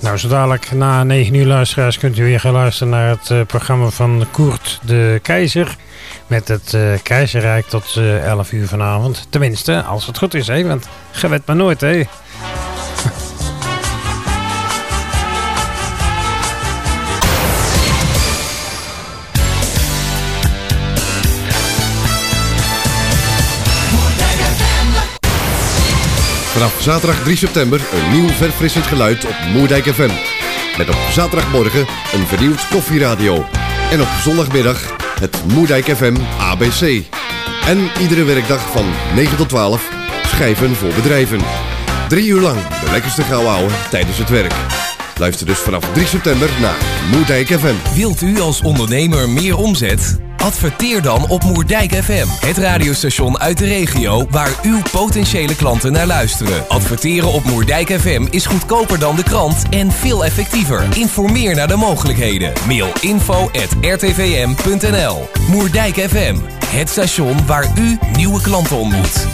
Nou, zo dadelijk na 9 uur luisteraars kunt u weer gaan luisteren naar het uh, programma van Koert de Keizer. Met het uh, Keizerrijk tot uh, eh, 11 uur vanavond. Tenminste, als het goed is, hè, want gewet maar nooit, hè. Vanaf zaterdag 3 september een nieuw verfrissend geluid op Moerdijk FM. Met op zaterdagmorgen een vernieuwd koffieradio. En op zondagmiddag het Moerdijk FM ABC. En iedere werkdag van 9 tot 12 schijven voor bedrijven. Drie uur lang de lekkerste gauw tijdens het werk. Luister dus vanaf 3 september naar Moerdijk FM. Wilt u als ondernemer meer omzet? Adverteer dan op Moerdijk FM, het radiostation uit de regio waar uw potentiële klanten naar luisteren. Adverteren op Moerdijk FM is goedkoper dan de krant en veel effectiever. Informeer naar de mogelijkheden. Mail info at rtvm.nl Moerdijk FM, het station waar u nieuwe klanten ontmoet.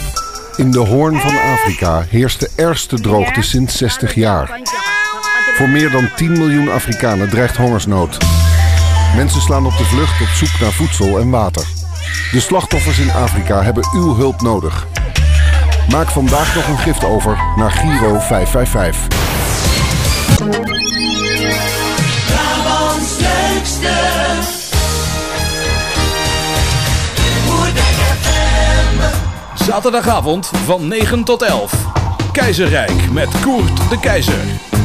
In de hoorn van Afrika heerst de ergste droogte sinds 60 jaar. Voor meer dan 10 miljoen Afrikanen dreigt hongersnood. Mensen slaan op de vlucht op zoek naar voedsel en water. De slachtoffers in Afrika hebben uw hulp nodig. Maak vandaag nog een gift over naar Giro 555. Brabants leukste. Zaterdagavond van 9 tot 11. Keizerrijk met Koert de Keizer.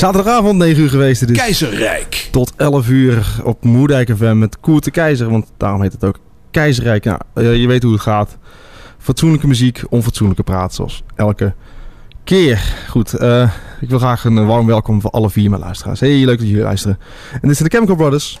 Zaterdagavond 9 uur geweest. Dus Keizerrijk. tot 11 uur op Moerdijk FM met Koert de Keizer. Want daarom heet het ook Keizerrijk. Nou, eh, je weet hoe het gaat. Fatsoenlijke muziek, onfatsoenlijke praat zoals elke keer. Goed, eh, ik wil graag een warm welkom voor alle vier mijn luisteraars. Heel leuk dat jullie luisteren. En dit zijn de Chemical Brothers.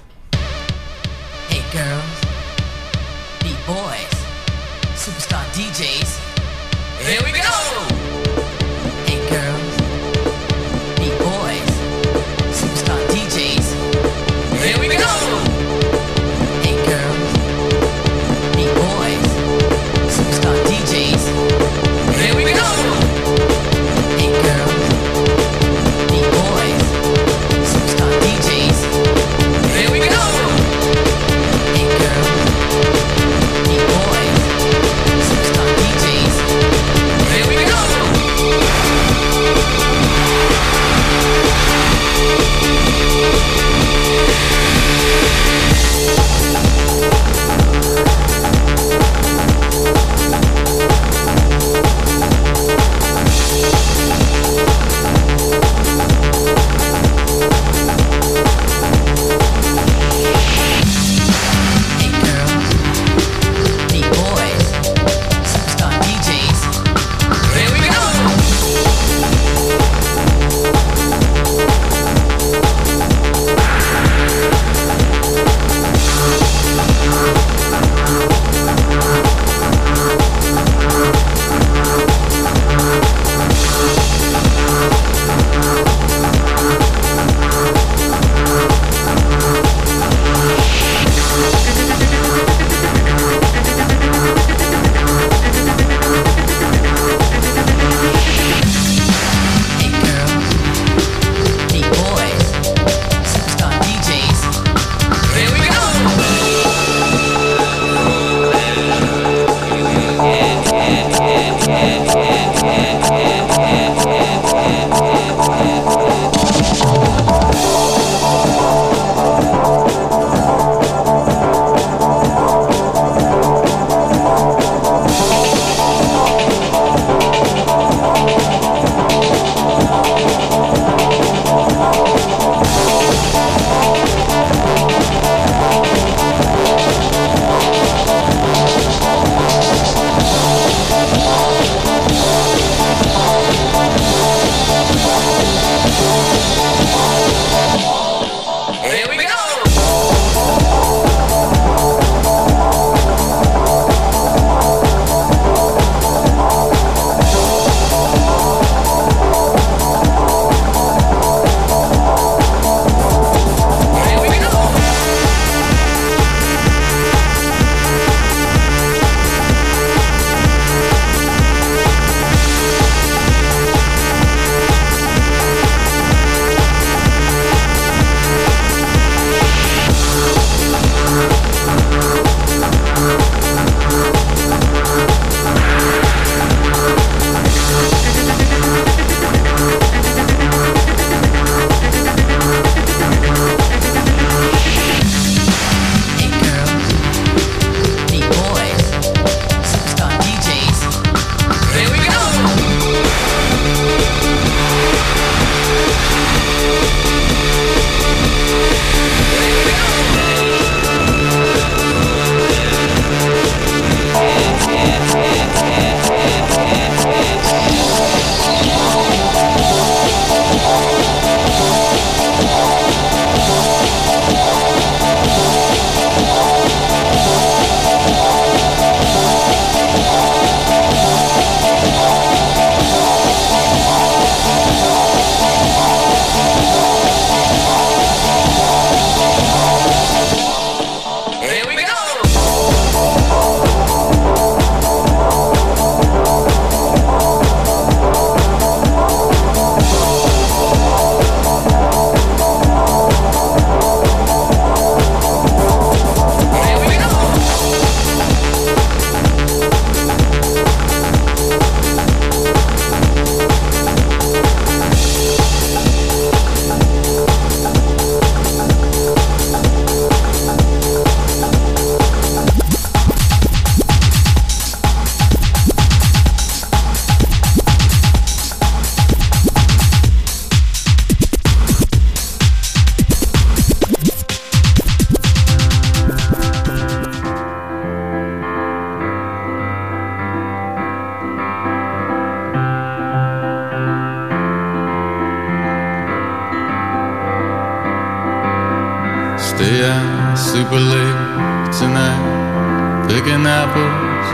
Stay out super late tonight, picking apples,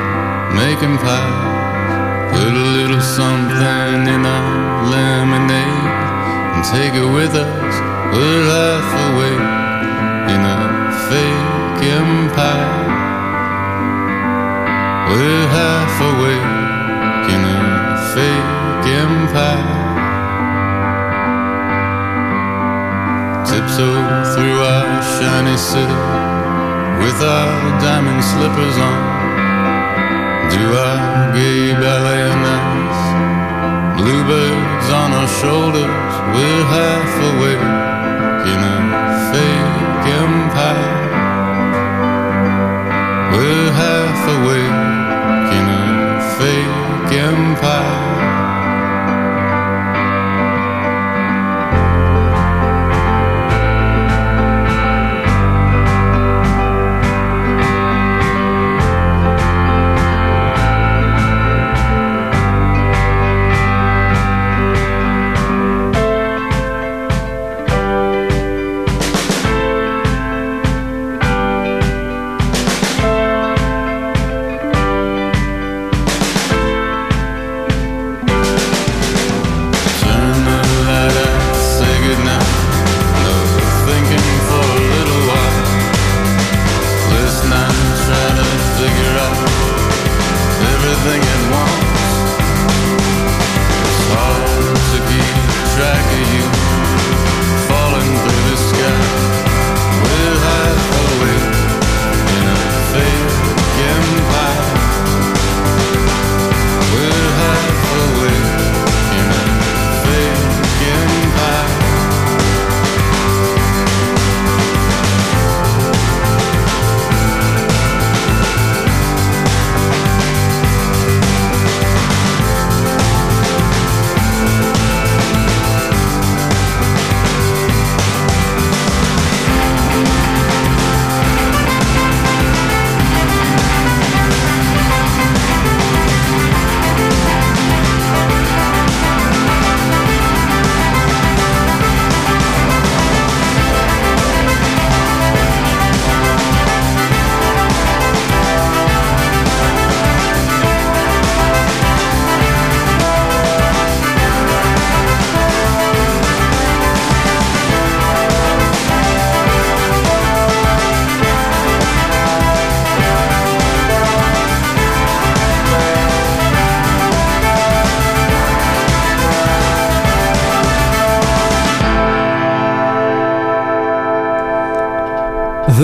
making pies. Put a little something in our lemonade and take it with us. We're half awake in a fake empire. We're half awake in a fake empire. Tiptoe through our shiny city with our diamond slippers on. Do our gay ballet ice. Bluebirds on our shoulders. We're half awake in a fake empire. We're half awake in a fake empire.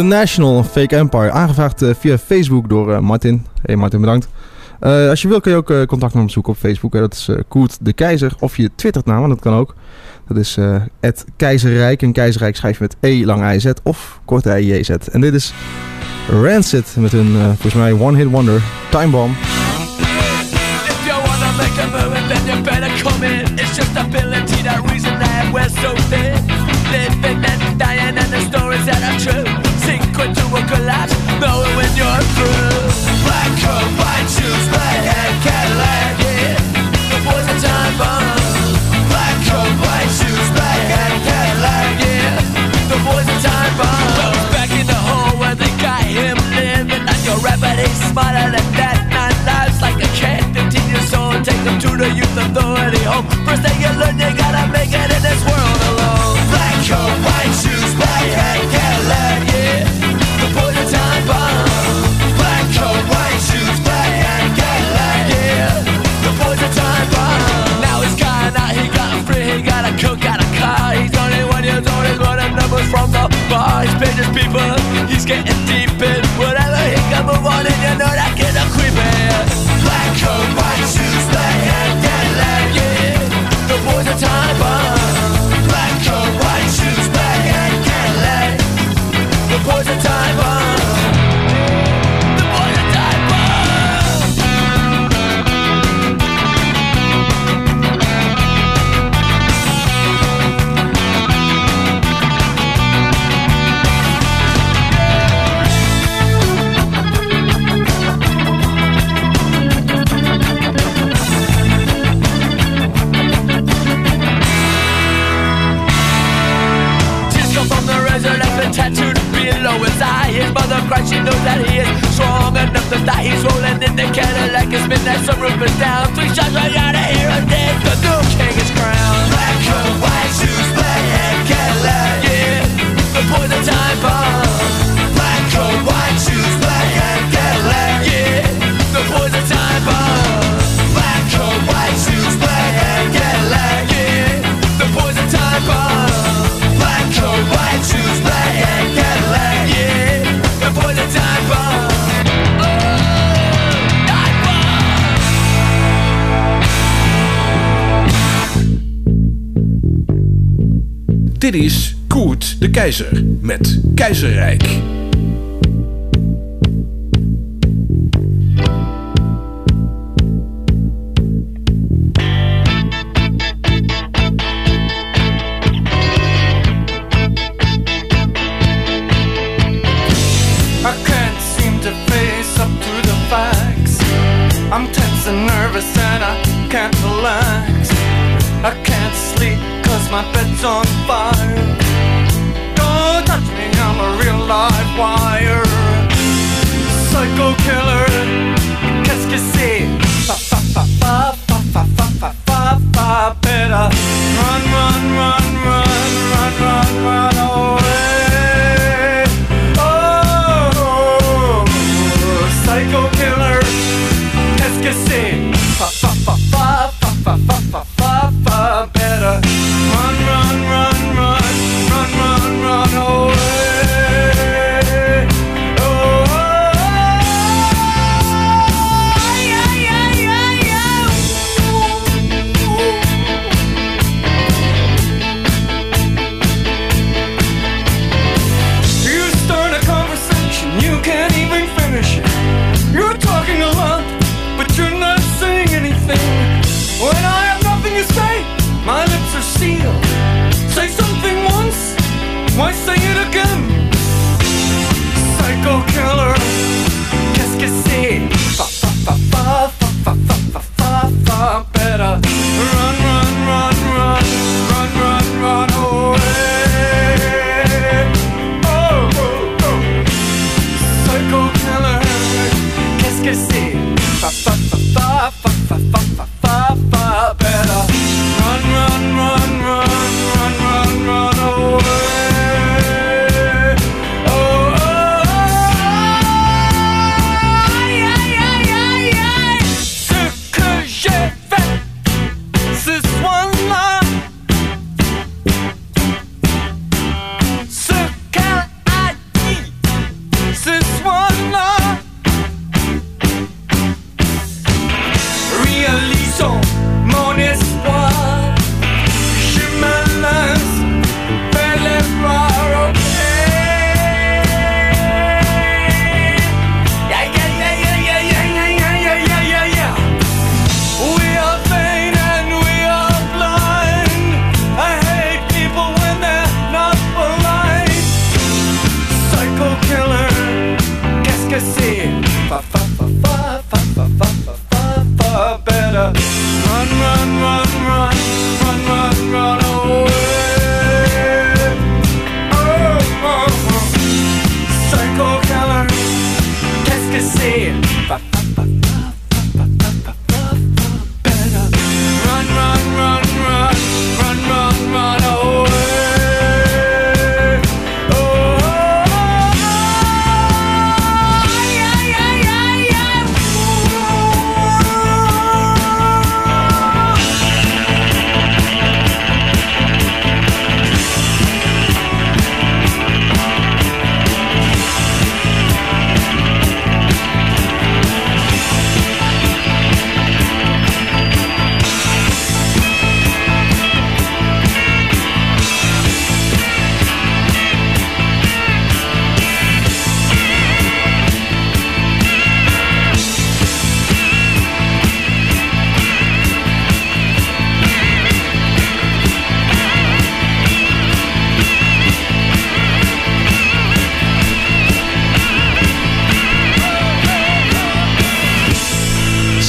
National Fake Empire. Aangevraagd eh, via Facebook door eh, Martin. Hey Martin, bedankt. Eh, als je wil kun je ook contact met hem zoeken op Facebook. Hè. Dat is eh, Koert de Keizer. Of je twittert hem, dat kan ook. Dat is eh Keizerrijk. En Keizerrijk schrijf je met E lang IZ of kort IJZ. En dit is Rancid met hun, volgens mij, One Hit Wonder, Time Bomb. Smarter than that. Nine lives like a cat, 15 years old. Take them to the youth authority home. First thing you learn, you gotta make it in this world alone. Black coat, white shoes, black hat, Cadillac, yeah. The are time. Black coat, white shoes, black hat. The time bomb. Now he's gone out, he got free, he got a got a car. He's 21 years old, he's running numbers from the bar. He's paid his people, he's getting deep in whatever move on, and you know that kid a creeping. Black coat, white shoes, black. The boys are time bomb. in the Cadillac and midnight, that roof is down. Three shots right out Dit is Koert de Keizer met Keizerrijk.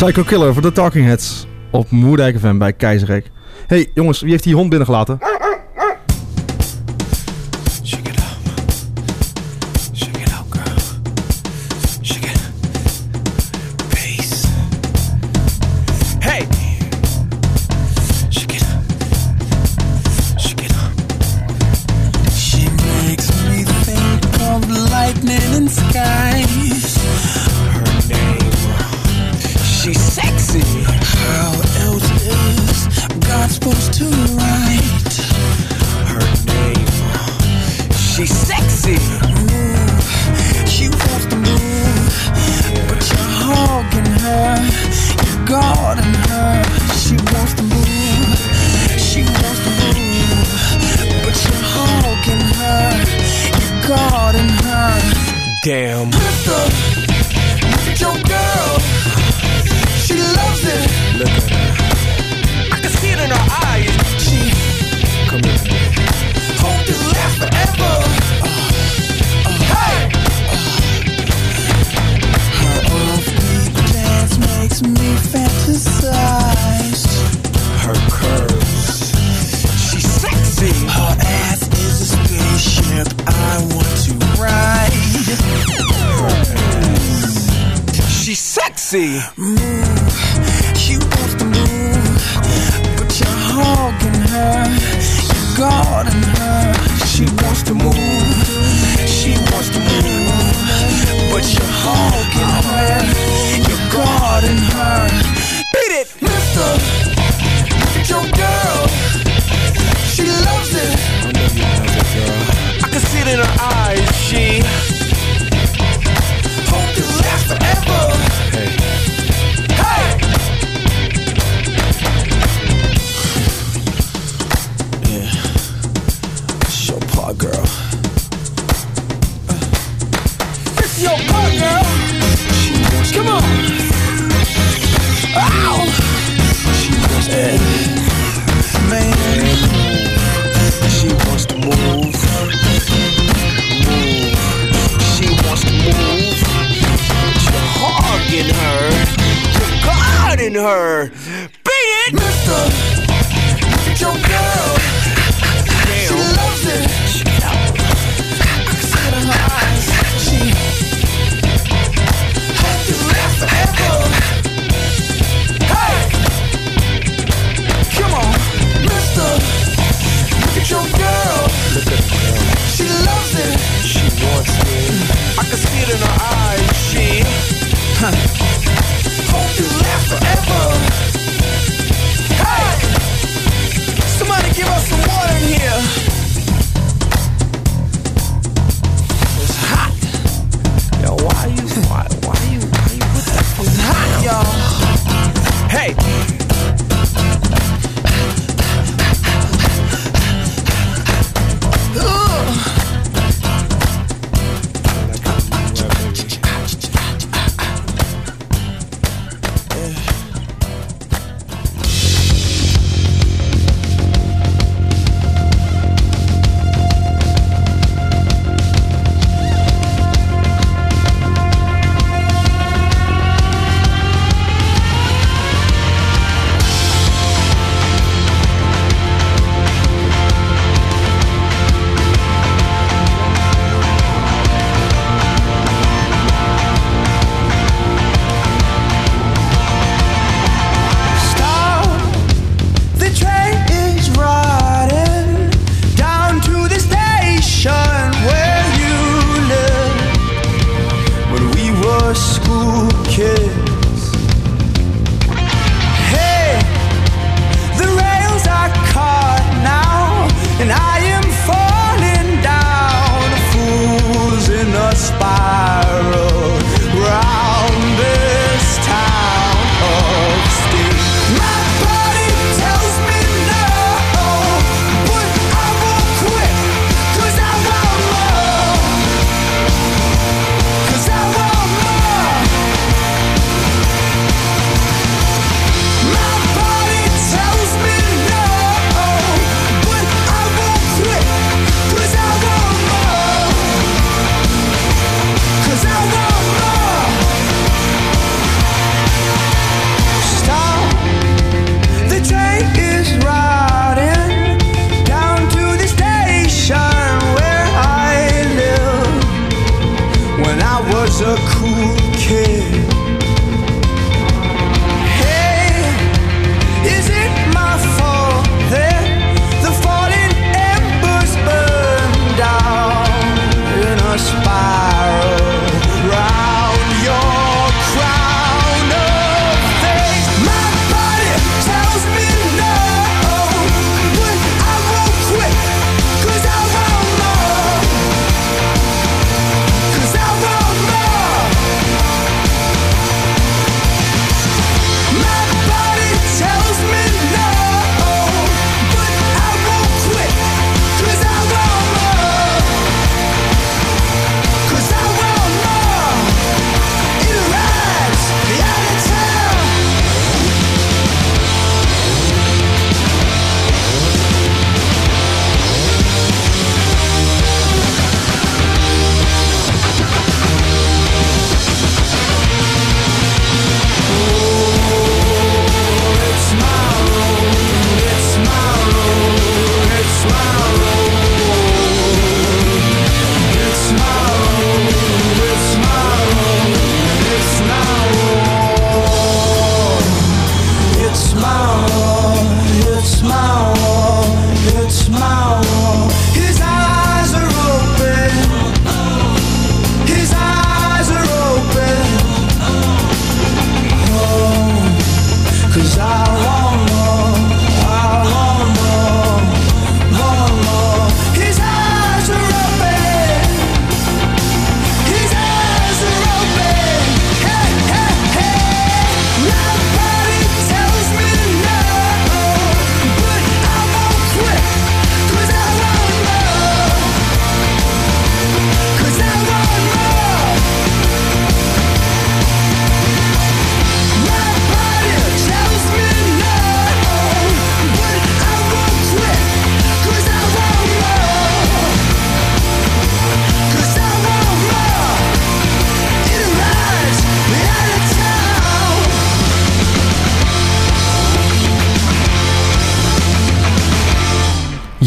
Psycho Killer voor de Talking Heads op Moerdijk FM bij Keizerrijk. Hey jongens, wie heeft die hond binnengelaten?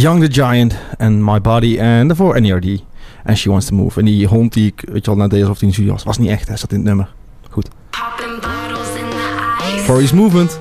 Young the Giant and My Body and the four NERD. and She Wants to Move. En die hond die ik, weet je al, na deze of die in was, was niet echt. Hij zat in het nummer. Goed. For His Movement.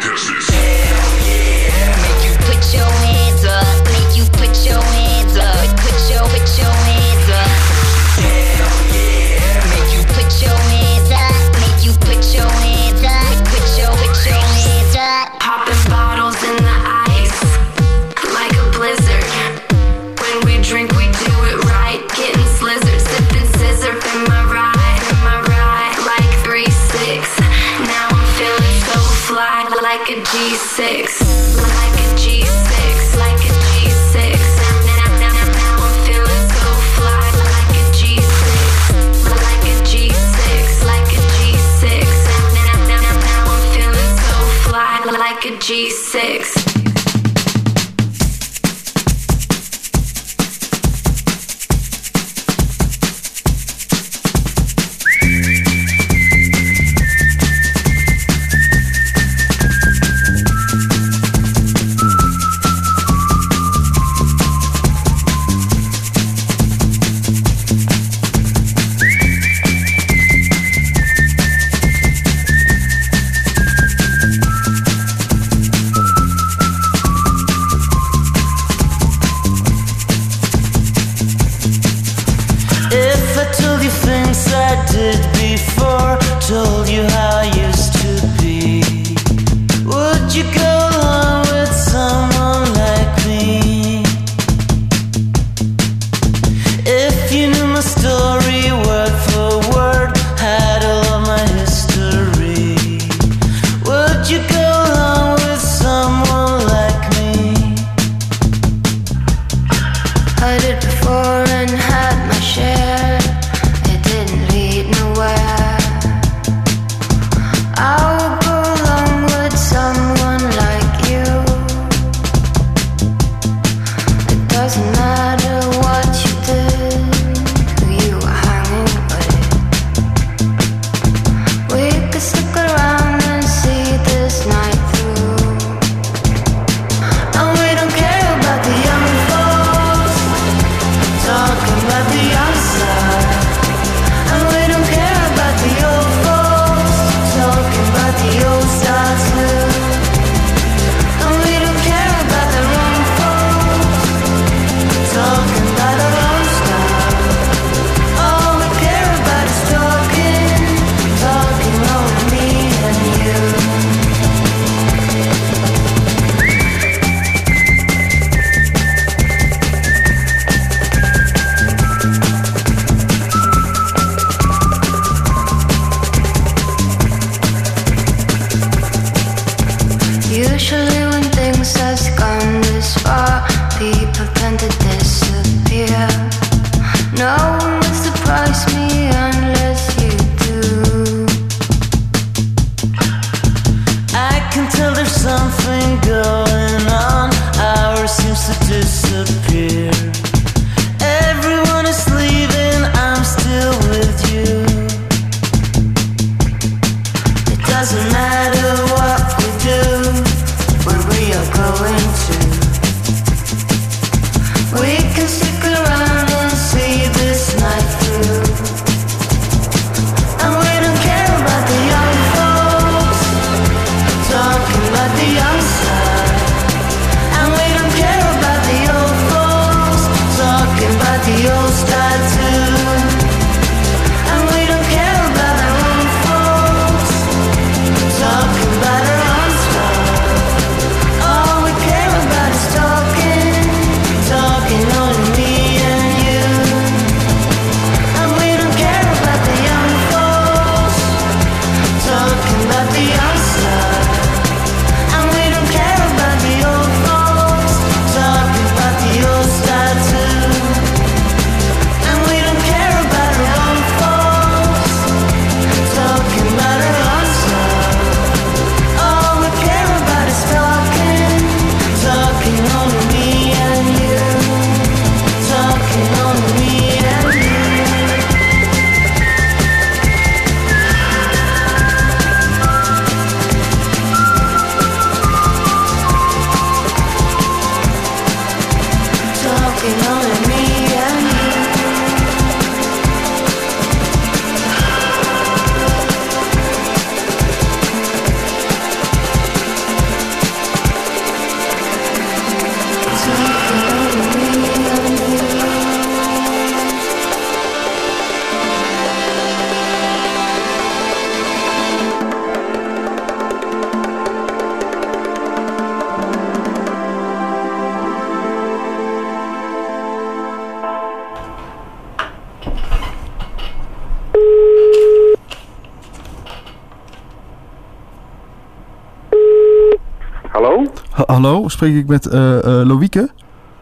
Hallo, spreek ik met eh, Loïke?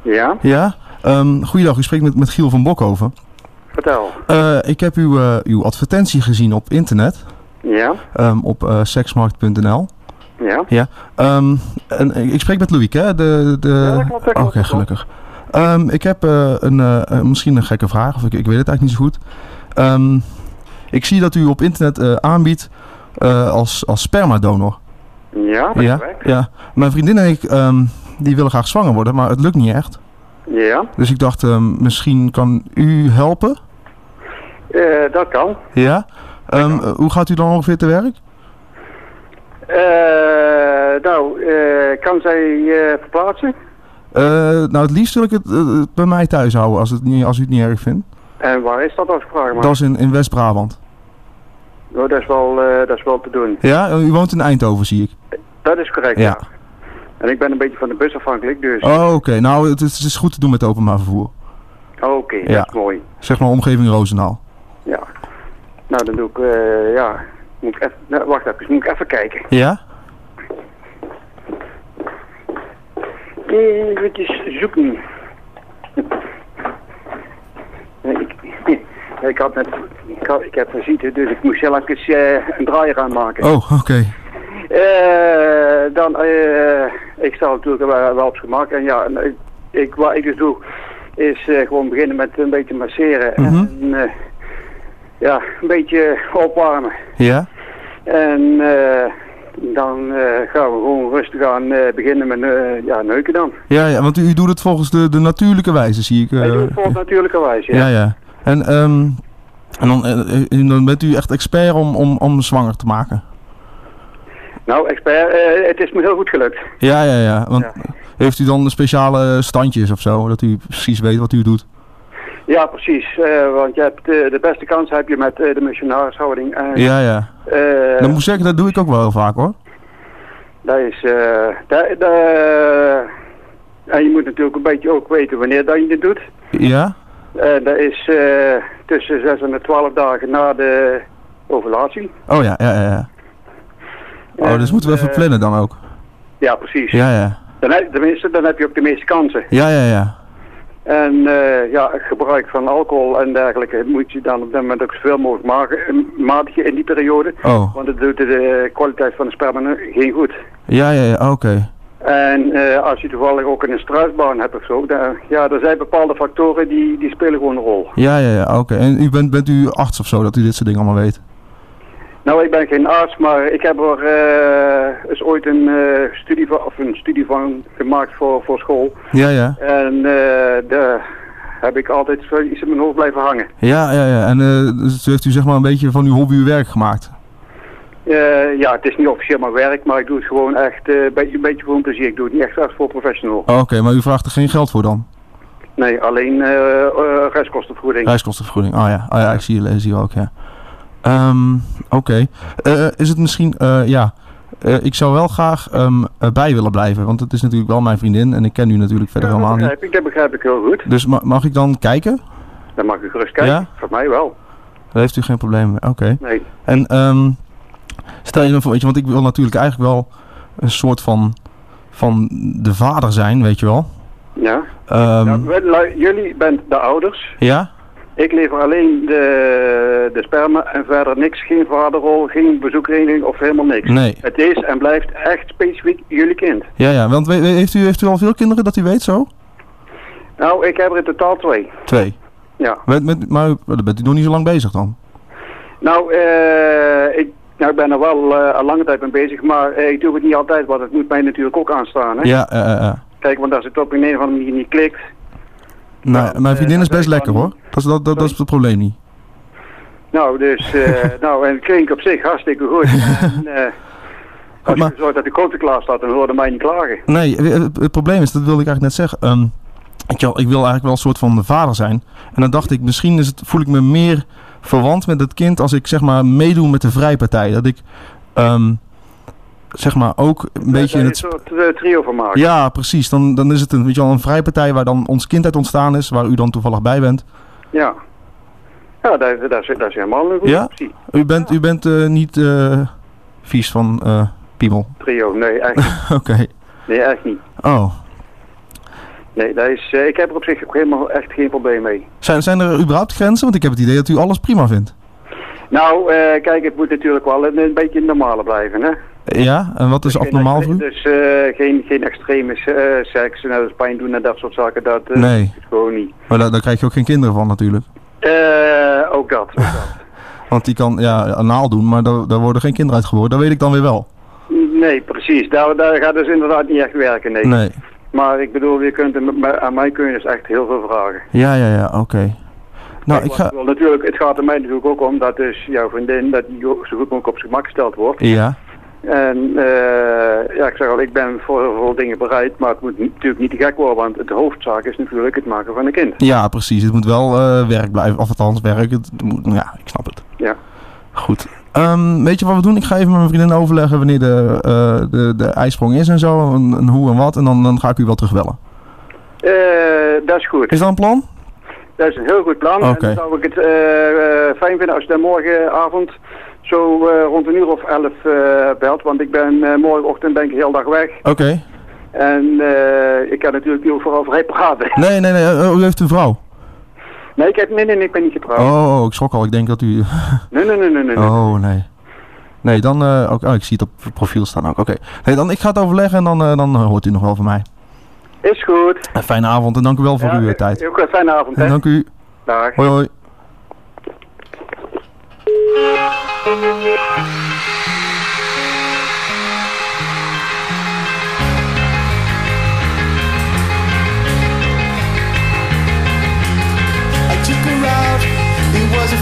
Ja, Ja? Ehm goeiedag, u spreekt met, met Giel van Bokhoven. vertel. Eh, ik heb uw, uw advertentie gezien op internet, Ja, ehm, op eh, seksmarkt.nl. ja. Ja, ehm, en ik spreek met Loïke, hè? De, de... Ja, dat klopt, dat klopt, Oké, gelukkig. Ik heb een, misschien een gekke vraag, of ik, ik weet het eigenlijk niet zo goed. Ik zie dat u op internet aanbiedt als, als spermadonor. Ja, dat Ja, correct. ja. Mijn vriendin en ik, ehm, die willen graag zwanger worden, maar het lukt niet echt. Ja, Dus ik dacht, ehm, misschien kan u helpen? Eh, dat kan. Ja? Ehm, eh, hoe gaat u dan ongeveer te werk? Eh, nou, kan zij verplaatsen? Eh, nou, het liefst wil ik het bij mij thuis houden, als, het niet, als u het niet erg vindt. En waar is dat afgevraagd? Maar? Dat is in, in West-Brabant. Oh, dat, is wel, eh, dat is wel te doen. Ja, u woont in Eindhoven, zie ik. Dat is correct, Ja. ja. En ik ben een beetje van de bus afhankelijk, dus... Oh, oké. Nou, het is, het is goed te doen met openbaar vervoer. Oké, Ja. dat is mooi. Zeg maar omgeving Roosendaal. Ja. Nou, dan doe ik, eh, ja... Moet ik even, nou, wacht even, moet ik even kijken. Ja? Eventjes zoeken. Nee, ik, ik had net, ik, had, ik heb visite, dus ik moest zelf even eh, een draaier aanmaken. Oh, oké. Eh, dan, eh, ik sta natuurlijk wel, wel op gemak. En ja, en ik, ik, wat ik dus doe, is gewoon beginnen met een beetje masseren. Mhm. En eh, ja, een beetje opwarmen. Ja? En dan gaan we gewoon rustig aan beginnen met ja, neuken dan. Ja, ja, want u, doet het volgens de, de natuurlijke wijze, zie ik. Ik doe het volgens natuurlijke wijze, ja, ja. En, ehm, en dan, eh, eh, dan bent u echt expert om, om, om zwanger te maken. Nou, expert, eh, het is me heel goed gelukt. Ja, ja, ja. Want heeft u dan speciale standjes of zo, dat u precies weet wat u doet? Ja, precies. eh, want je hebt, de beste kans heb je met eh, de missionarishouding. Ja, ja. Dan moet ik zeggen, dat doe ik ook wel heel vaak hoor. Dat is, eh, dat, dat, en je moet natuurlijk een beetje ook weten wanneer dat je het doet. Ja? En dat is eh, tussen 6 en 12 dagen na de ovulatie. Oh ja, ja, ja. ja. Oh, dus moeten we even eh, plannen dan ook. Ja, precies. Ja, ja. Dan heb, tenminste, dan heb je ook de meeste kansen. Ja, ja, ja. En eh, ja, gebruik van alcohol en dergelijke moet je dan op dat moment ook zoveel mogelijk matigen in die periode. Oh. Want het doet de kwaliteit van de sperma geen goed. Ja, ja, ja, oké. En eh, als je toevallig ook een struisbaan hebt of zo, dan, ja, er zijn bepaalde factoren die, die spelen gewoon een rol. Ja, ja, ja, oké. En u bent, bent u arts of zo, dat u dit soort dingen allemaal weet? Nou, ik ben geen arts, maar ik heb er eh, eens ooit een, eh, studie van, of een studie van gemaakt voor, voor school. Ja, ja. En eh, daar heb ik altijd zoiets in mijn hoofd blijven hangen. Ja, ja, ja. En dus heeft u zeg maar een beetje van uw hobby uw werk gemaakt? Eh, ja, het is niet officieel mijn werk, maar ik doe het gewoon echt eh, een beetje, een beetje voor een plezier. Ik doe het niet echt als voor professional. Oh, oké, maar u vraagt er geen geld voor dan? Nee, alleen eh reiskostenvergoeding. Reiskostenvergoeding. Oh ja, oh, ja ik zie je, zie ook, ja. Ehm, oké. Is het misschien, ja, ik zou wel graag ehm, erbij willen blijven, want het is natuurlijk wel mijn vriendin en ik ken u natuurlijk verder dat helemaal niet. ik, dat begrijp ik heel goed. Dus ma- mag ik dan kijken? Dan mag u gerust kijken. Ja? Voor mij wel. Daar heeft u geen probleem mee. Oké. Nee. En ehm, stel je me voor, weet je, want ik wil natuurlijk eigenlijk wel een soort van, van de vader zijn, weet je wel. Ja. Ehm, Nou, jullie bent de ouders. ja? Ik lever alleen de, de sperma en verder niks. Geen vaderrol, geen bezoekregeling of helemaal niks. Nee. Het is en blijft echt specifiek jullie kind. Ja, ja. Want heeft u, heeft u al veel kinderen dat u weet zo? Nou, ik heb er in totaal twee. Twee. Ja. Met, met, maar dan bent u nog niet zo lang bezig dan? Nou, eh, ik, nou, ik ben er wel eh, al lange tijd mee bezig, maar eh, ik doe het niet altijd, want het moet mij natuurlijk ook aanstaan. Hè? Ja, eh, eh. Kijk, want als het op een, of andere manier niet klikt, Nou, mijn vriendin is best lekker hoor. Dat is, dat, dat, dat is het probleem niet. nou, dus, nou, en het klinkt op zich hartstikke goed. en, eh, als je zorgt dat de klaar staat, dan hoorde mij niet klagen. Nee, het, het probleem is, dat wilde ik eigenlijk net zeggen. je wel, ik wil eigenlijk wel een soort van vader zijn. En dan dacht ik, misschien is het, voel ik me meer verwant met het kind als ik zeg maar meedoe met de vrijpartij. Dat ik ehm, zeg maar ook een beetje in Daar het... een soort eh, trio van maken. Ja, precies. Dan, dan is het een, weet je wel, een vrijpartij waar dan ons kind uit ontstaan is, waar u dan toevallig bij bent. Ja. Ja, dat, is, dat is helemaal een goede Ja? optie. U bent, u bent eh, niet eh, vies van piemel. Trio, nee, niet. Oké. Nee, echt niet. Oh. Nee, dat is, eh, ik heb er op zich ook helemaal echt geen probleem mee. Zijn, zijn er überhaupt grenzen? Want ik heb het idee dat u alles prima vindt. Nou, eh, kijk, het moet natuurlijk wel een, een beetje normale blijven, hè? Ja? En wat is abnormaal voor u? Dus eh, geen, geen extreme eh, seks, net als pijn doen en dat soort zaken, dat Nee. is gewoon niet. Maar daar, daar krijg je ook geen kinderen van natuurlijk. Eh, ook dat. Ook dat. Want die kan ja, anaal doen, maar daar, daar worden geen kinderen uit geboren. Dat weet ik dan weer wel. Nee, precies. Daar, daar gaat dus inderdaad niet echt werken, nee. Nee. Maar ik bedoel, je kunt, aan mij kun je dus echt heel veel vragen. Ja, ja, ja, oké. Nou, ik ga... wel, natuurlijk, het gaat er mij natuurlijk ook om dat dus jouw vriendin, dat die zo goed mogelijk op zijn gemak gesteld wordt. Ja. En eh, ja, ik zeg al, ik ben voor heel veel dingen bereid, maar het moet natuurlijk niet te gek worden, want de hoofdzaak is natuurlijk het maken van een kind. Ja, precies. Het moet wel eh, werk blijven. Of althans, werk. Het moet, ja, ik snap het. Ja. Goed. Ehm, weet je wat we doen? Ik ga even met mijn vriendin overleggen wanneer de, eh, de, de ijsprong is en zo. En, en hoe en wat. En dan, dan ga ik u wel terugbellen. Eh, dat is goed. Is dat een plan? Dat is een heel goed plan. En dan zou ik het eh, fijn vinden als je dan morgenavond zo rond een uur of elf belt, want ik ben morgenochtend ben ik heel dag weg. Oké. En ik kan natuurlijk niet vooral vrij praten. Nee, nee, nee. u heeft een vrouw. Nee, ik heb, nee, nee, nee, ik ben niet getrouwd. Oh, ik schrok al. Ik denk dat u... Nee, nee, nee, nee, nee. Oh, nee. Nee, dan... eh, ook, oh, ik zie het op het profiel staan ook. Oké. Nee, dan, ik ga het overleggen en dan, eh, dan eh, hoort u nog wel van mij. Is goed. Een fijne avond en dank u wel voor uw tijd. Ook een fijne avond, hè. En dank u. Dag. Hoi, hoi.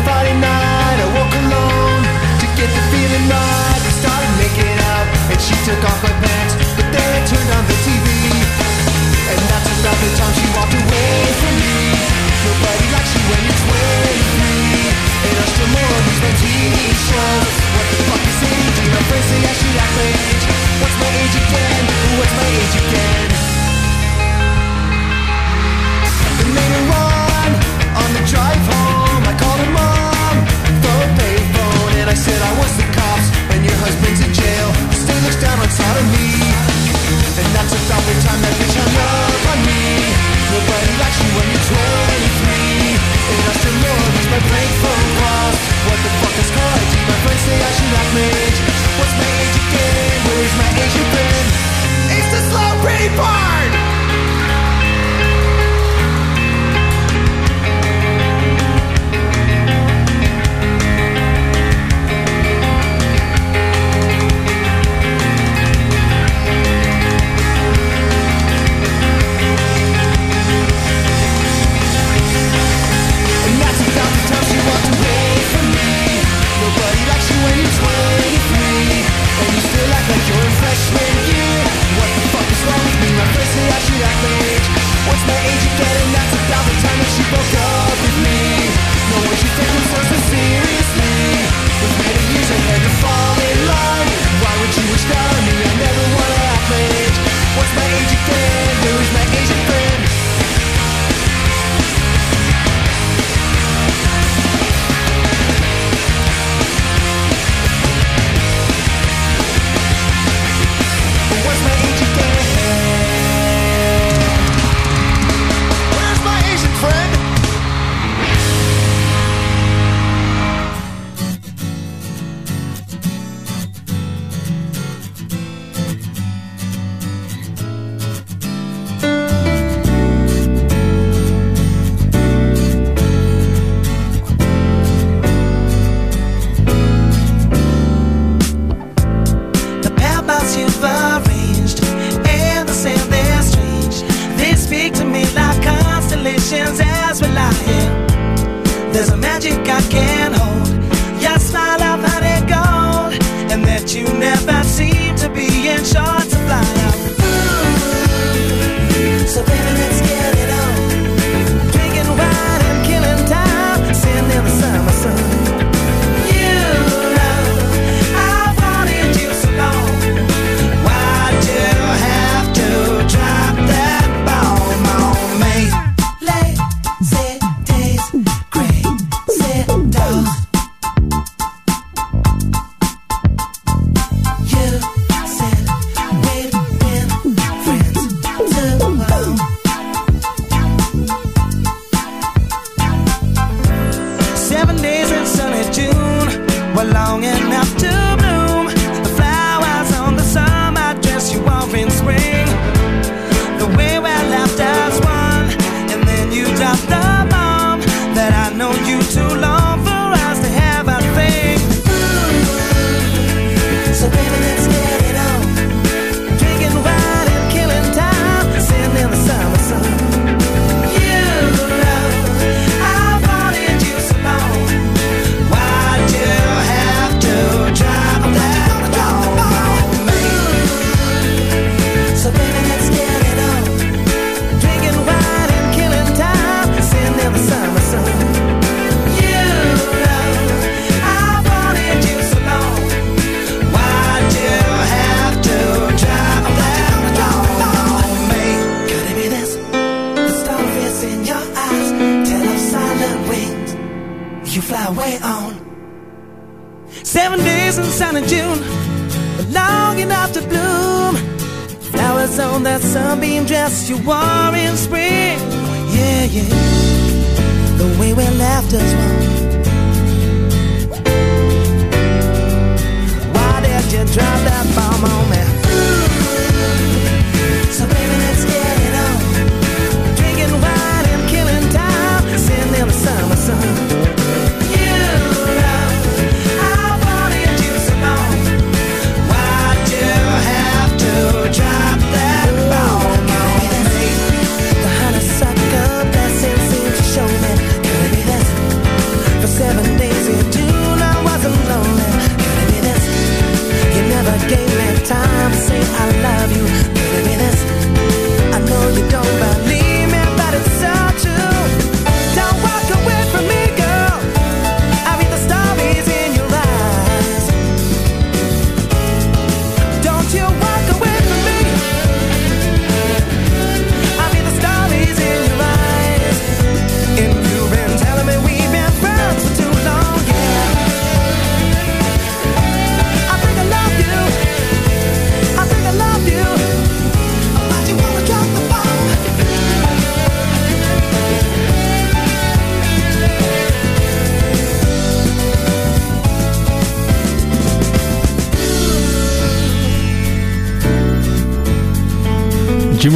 Friday night. I woke alone to get the feeling right. We started making out, and she took off my pants, but then I turned on the TV. And that's about the time she walked away from me. Nobody likes you when you're 23. And I still TV shows. What the fuck is? My friends say I should act age. What's my age again? What's my age again? Said I was the cops, and your husband's in jail. Still looks down on sodomy, and that's about the time that bitch hung up on me. Nobody likes you when you're 23, and I still know these my prank phone calls. What the fuck is called ID? My friends say I should act my. What's my age again? Where's my agent been? It's the slow pretty part. What's my age again? And that's about the time that she broke up with me. No way she takes herself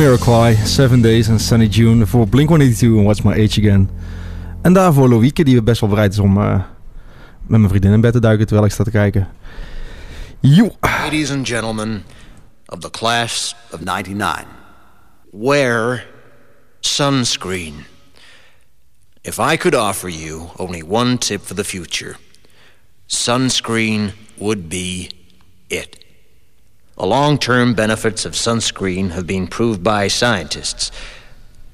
Jamiroquai, Seven Days en Sunny June voor Blink-182 en What's My Age Again. En daarvoor Loïke, die best wel bereid is om eh, met mijn vriendin in bed te duiken terwijl ik sta te kijken. Joe. Ladies and gentlemen of the class of 99, wear sunscreen. If I could offer you only one tip for the future, sunscreen would be long term benefits of sunscreen have been proved by scientists,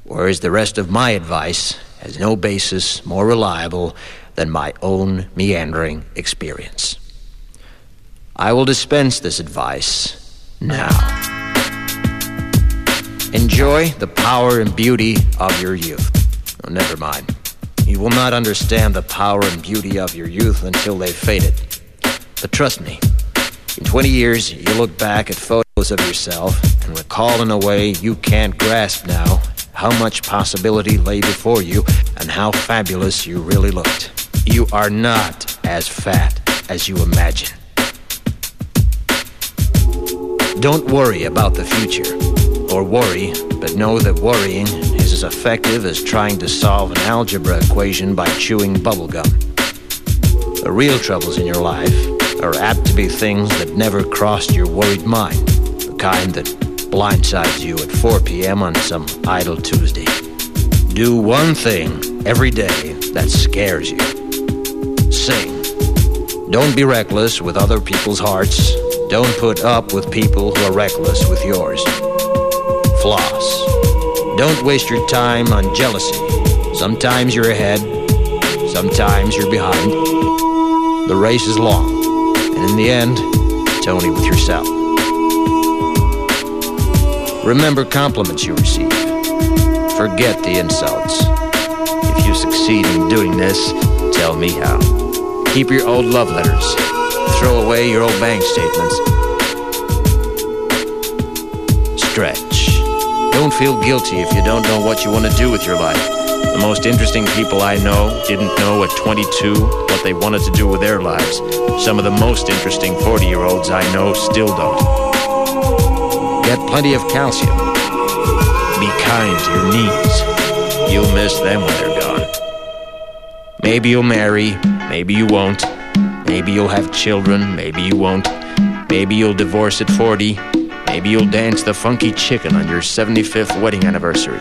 whereas the rest of my advice has no basis more reliable than my own meandering experience. I will dispense this advice now. Enjoy the power and beauty of your youth. Oh, never mind. You will not understand the power and beauty of your youth until they've faded. But trust me, in 20 years, you look back at photos of yourself and recall in a way you can't grasp now how much possibility lay before you and how fabulous you really looked. You are not as fat as you imagine. Don't worry about the future. Or worry, but know that worrying is as effective as trying to solve an algebra equation by chewing bubblegum. The real troubles in your life are apt to be things that never crossed your worried mind, the kind that blindsides you at 4 p.m. on some idle Tuesday. Do one thing every day that scares you. Sing. Don't be reckless with other people's hearts. Don't put up with people who are reckless with yours. Floss. Don't waste your time on jealousy. Sometimes you're ahead, sometimes you're behind. The race is long, and in the end, it's only with yourself. Remember compliments you receive. Forget the insults. If you succeed in doing this, tell me how. Keep your old love letters. Throw away your old bank statements. Stretch. Don't feel guilty if you don't know what you want to do with your life. The most interesting people I know didn't know at 22 what they wanted to do with their lives. Some of the most interesting 40 year olds I know still don't. Get plenty of calcium. Be kind to your knees. You'll miss them when they're gone. Maybe you'll marry, maybe you won't. Maybe you'll have children, maybe you won't. Maybe you'll divorce at 40. Maybe you'll dance the funky chicken on your 75th wedding anniversary.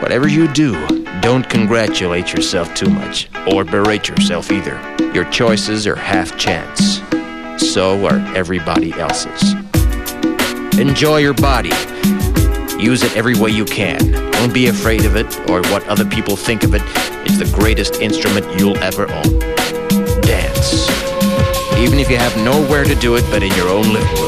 Whatever you do, don't congratulate yourself too much, or berate yourself either. Your choices are half chance. So are everybody else's. Enjoy your body. Use it every way you can. Don't be afraid of it or what other people think of it. It's the greatest instrument you'll ever own. Dance. Even if you have nowhere to do it but in your own living room.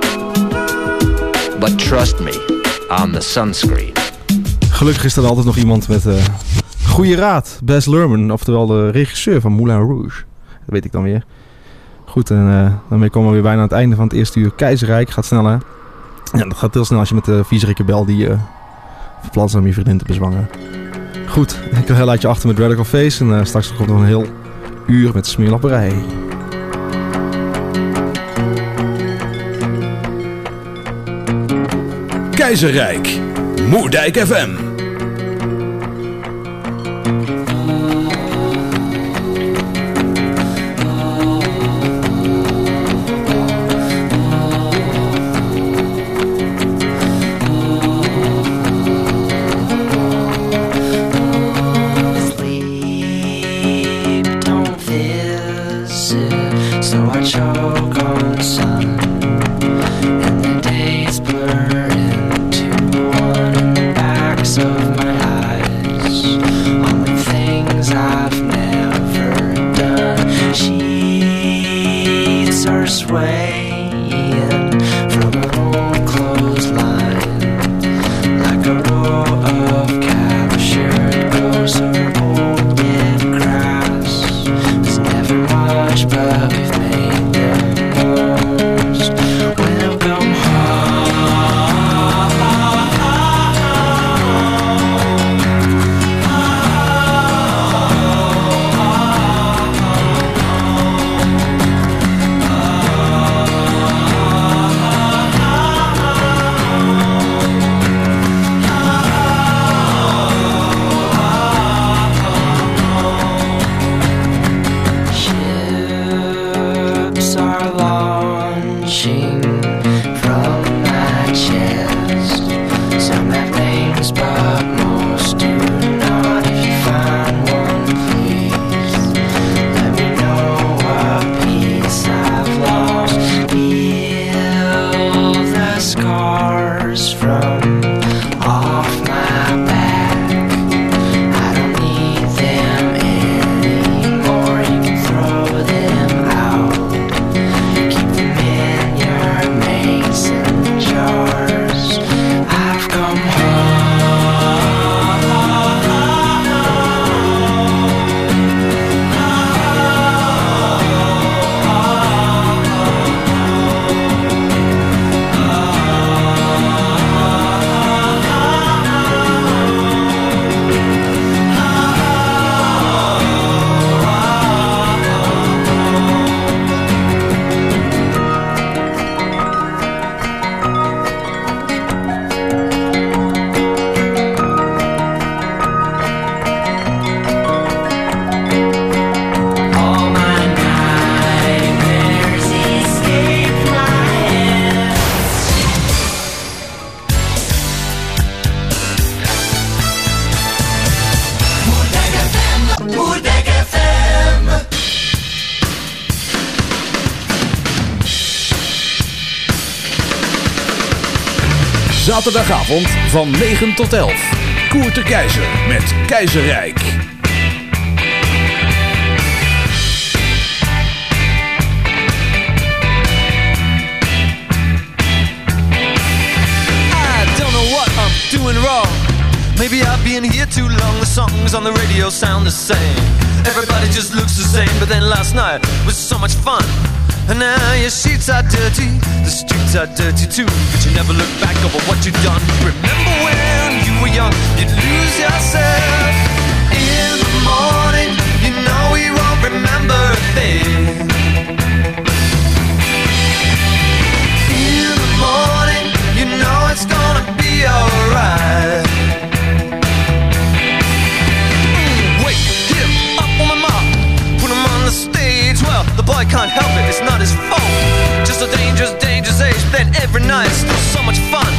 But trust me on the sunscreen. Gelukkig is er altijd nog iemand met eh goede raad. Baz Luhrmann, oftewel de regisseur van Moulin Rouge. Dat weet ik dan weer. Goed, en eh, daarmee komen we weer bijna aan het einde van het eerste uur. Keizerrijk gaat sneller. Ja, dat gaat heel snel als je met de viezerikke bel die eh verplant om je vriendin te bezwangen. Goed, ik heel laat je achter met Radical Face. En eh, straks komt nog een heel uur met smeerlapperij. Keizerrijk. Moerdijk FM. Van 9 tot 11. Koert de Keizer met Keizerrijk. Doing wrong. Maybe I've been here too long. The songs on the radio sound the same. Everybody just looks the same. But then last night was so much fun. And now your sheets are dirty, the streets are dirty too. But you never look back over what you've done. Remember when you were young, you'd lose yourself. In the morning, you know you won't remember a thing. In the morning, you know it's gonna be alright. Wake him up on my mark, put him on the stage. Well, the boy can't help it, it's not his. Just a dangerous, dangerous age. Then every night, still so much fun.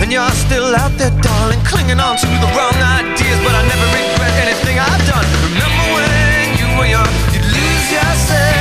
And you're still out there, darling, clinging on to the wrong ideas. But I never regret anything I've done. Remember when you were young, you'd lose yourself.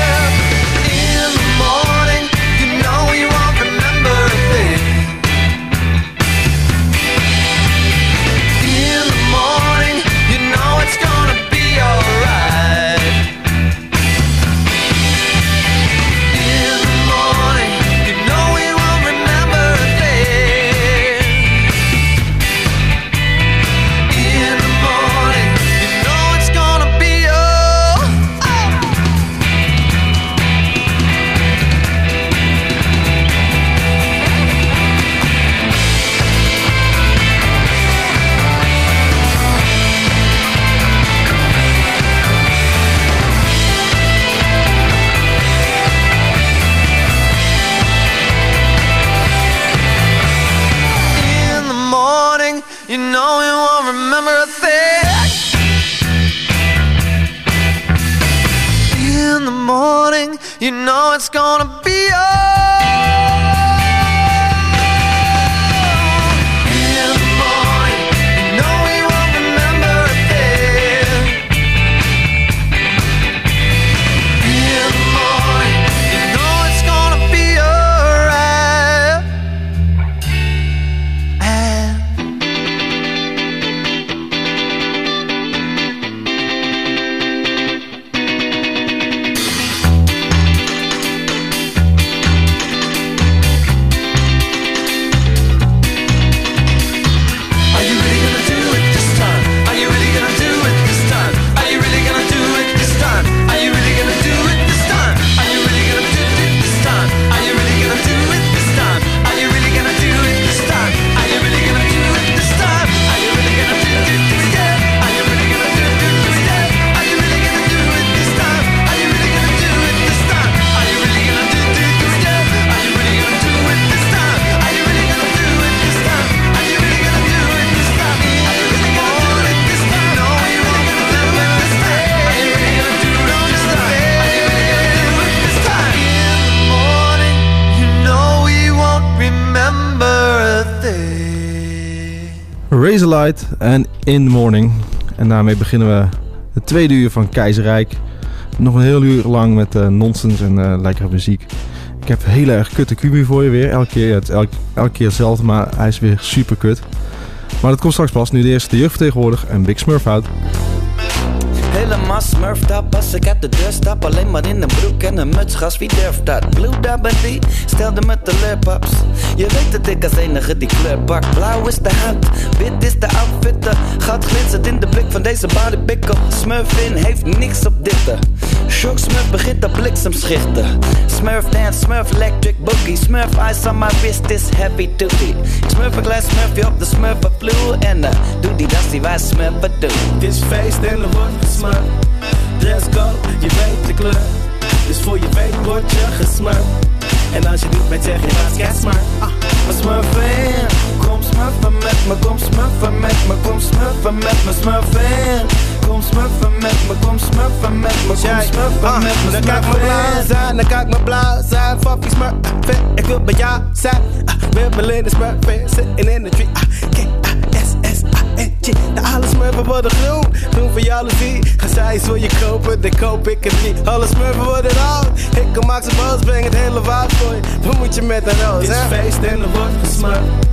En In the Morning. En daarmee beginnen we het tweede uur van Keizerrijk. Nog een heel uur lang met eh, nonsens en eh, lekkere muziek. Ik heb heel erg kutte kubu voor je weer. Elke keer, het, elke, elke keer hetzelfde, maar hij is weer super kut. Maar dat komt straks pas. Nu de eerste de jeugdvertegenwoordiger en Big Smurf uit. Helemaal smurfed up als ik uit de deur. Stap Alleen maar in een broek en een muts, gas, wie durft dat? Blue die stelde me teleurpaps. Je weet dat ik als enige die kleur pak. Blauw is de hand, wit is de outfit de Gat glinstert in de blik van deze bodypickle Smurf in heeft niks op ditte Shock Smurf begint op bliksemschichten Smurf dance, Smurf electric boogie. Smurf ice on my wrist is heavy duty. Smurf een Smurf je op de Smurf blue En uh, doe die dat die wij Smurf doen Het is feest en er wordt gesmurfd. Dress go, je weet de kleur. Dus voor je weet word je gesmurfd. En als je niet weet zeg je naast get smurf. Ah, maar smurfen. Kom smurfen met me, kom smurfen met me, kom smurfen met me, smurfen. Kom smurfen met me, kom smurfen met me, kom smurfen met me, Dan kijk me blauw zijn, dan kijk me blauw zijn. Fuck die smurf, ik wil bij jou zijn. Ah, Wil mijn leden smurfen, zitten in de tree. Ah, K-A-S-S-A-N-G. De alle smurfen worden groen, groen voor jaloezie. Ga zij iets voor je kopen, dan koop ik het niet. Alle smurfen worden rood, ik kom maak ze boos, breng het hele woud voor je. Wat moet je met een roos, Het is hè? feest en er wordt gesmurfd.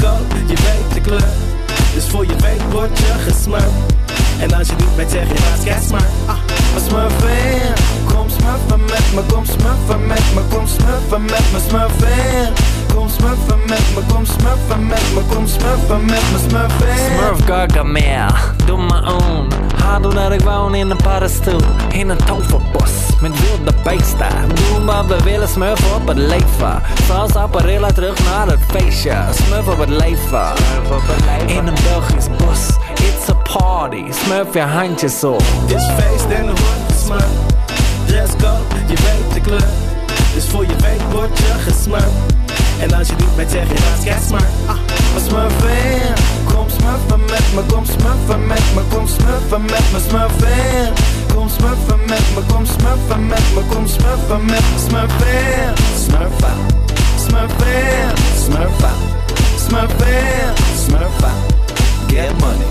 Go, je weet de kleur. Dus voor je weet word je gesmurfd. En als je niet weet zeg je laat kijk smurf. Ah, maar smurfen. Kom smurfen met me, kom smurfen met me, kom smurfen met me, smurfen. Kom smurfen met me, kom smurfen met me, kom smurfen met me, smurfen. Smurf Gargamel, doe maar on. Haar doordat ik woon in een paddenstoel. In een toverbos met wilde beesten. Doen wat we willen, smurfen op het leven. Zoals Apparilla terug naar het feestje. Smurf op het leven. In een Belgisch bos, it's a party. Smurf je handjes op. Het is feest en er wordt gesmurfd. Let's go, je weet de kleur. Dus voor je weet word je gesmurfd. En als je niet weet zeg je laat kijk smurf. Ah, maar smurfen. Kom smurfen met me, kom smurfen met me, kom smurfen met me, smurfen. Kom smurfen met me, kom smurfen met me, kom smurfen met me, smurfen. Smurfa, smurfen, smurfa, smurfen, smurfa. Get money,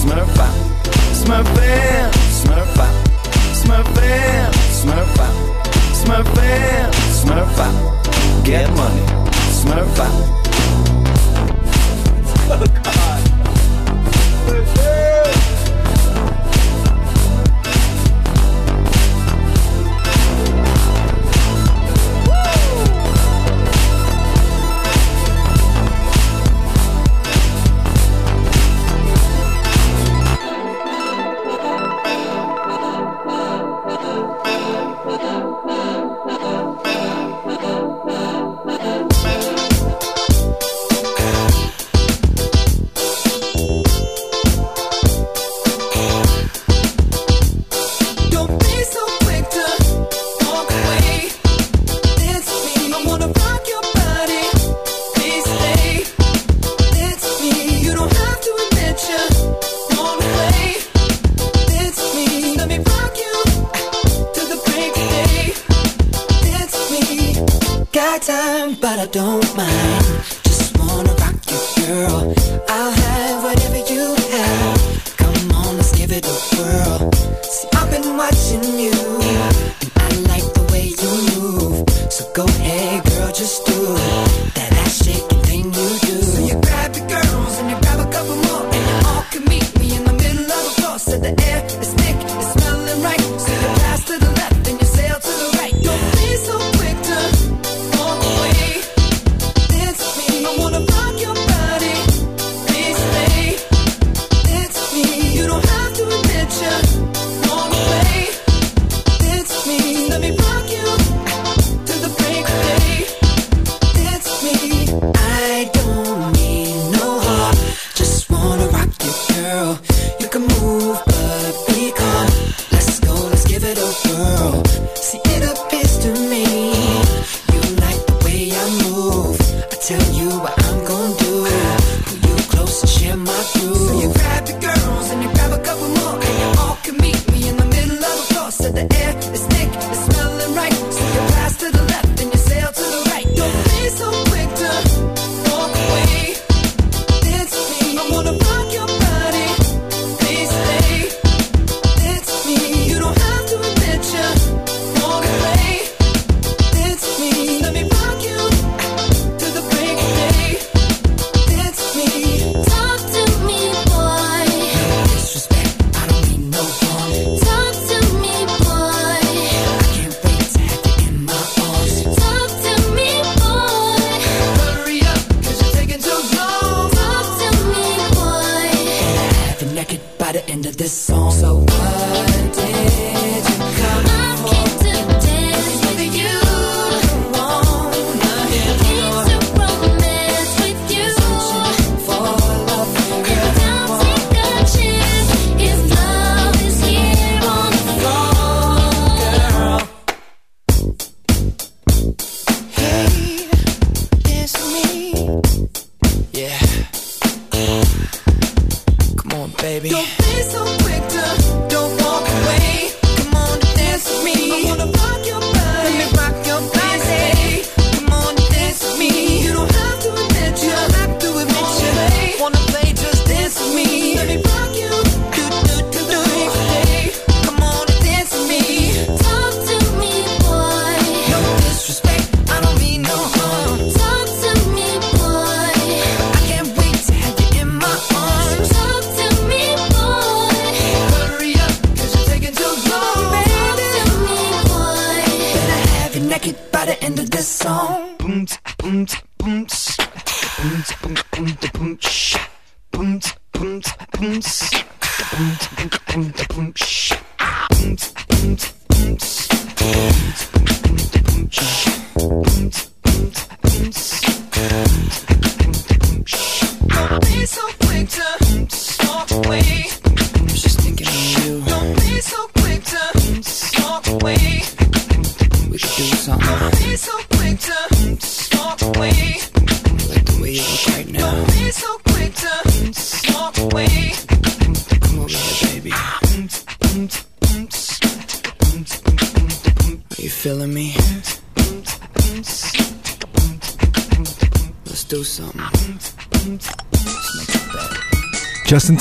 smurfa, smurfen,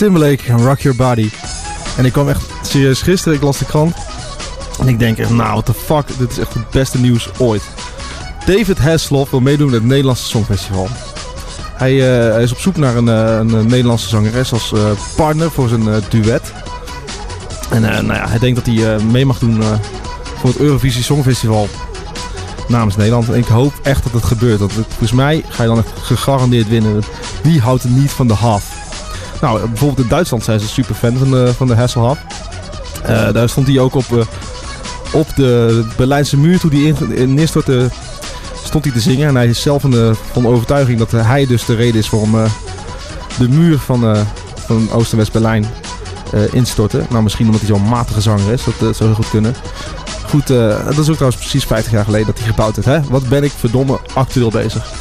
Timberlake, Rock Your Body. En ik kwam echt serieus gisteren, ik las de krant. En ik denk nou, what the fuck, dit is echt het beste nieuws ooit. David Hasselhoff wil meedoen met het Nederlandse Songfestival. Hij, eh, hij is op zoek naar een, eh, een eh, Nederlandse zangeres als partner voor zijn duet. En nou ja, hij denkt dat hij mee mag doen voor het Eurovisie Songfestival namens Nederland. En ik hoop echt dat het gebeurt. Want het- volgens mij ga je dan echt gegarandeerd winnen. Wie houdt er niet van de Haf? Nou, bijvoorbeeld in Duitsland zijn ze super fan van de, van de Hasselhoff. Eh, daar stond hij ook op, eh, op de Berlijnse muur toen hij in, neerstortte. Stond hij te zingen en hij is zelf van de, van overtuiging dat hij dus de reden is waarom eh, de muur van, van Oost- en West-Berlijn instortte. Nou, misschien omdat hij zo'n matige zanger is, dat zou heel goed kunnen. Goed, dat is ook trouwens precies 50 jaar geleden dat hij gebouwd is. Hè? Wat ben ik verdomme actueel bezig.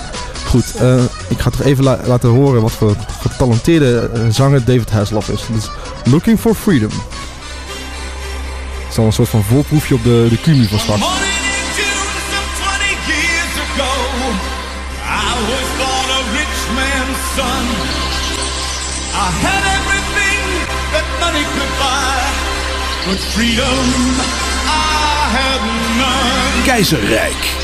Goed, eh, ik ga toch even la- laten horen wat voor getalenteerde eh, zanger David Hasselhoff is. Dat is Looking for Freedom. Het is al een soort van volproefje op de, de van straks. years ago, I was born a rich man's son. I had everything that money could buy, but freedom I had none. Keizerrijk.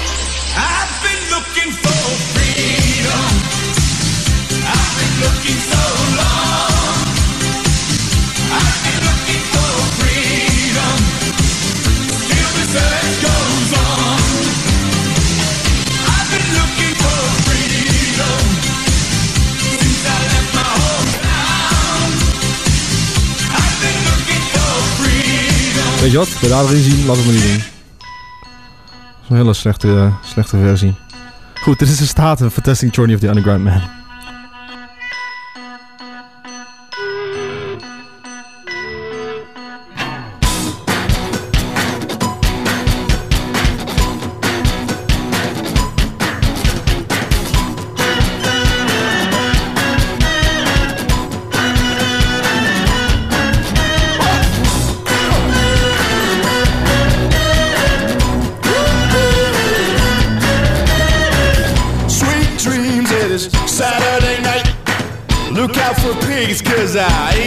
Weet je wat? Wil je later inzien? Laat het maar niet doen. Dat is een hele slechte, eh, slechte versie. Goed, dit is de staat van Fantastic Journey of the Underground Man. Cause I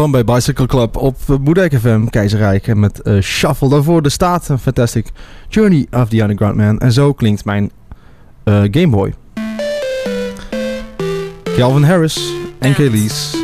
dan bij Bicycle Club op eh, Boedek FM Keizerrijk. Met eh, Shuffle daarvoor de staat. Een fantastic Journey of the Underground Man. En zo klinkt mijn eh, uh, Game Boy. Calvin Harris en Kelly's.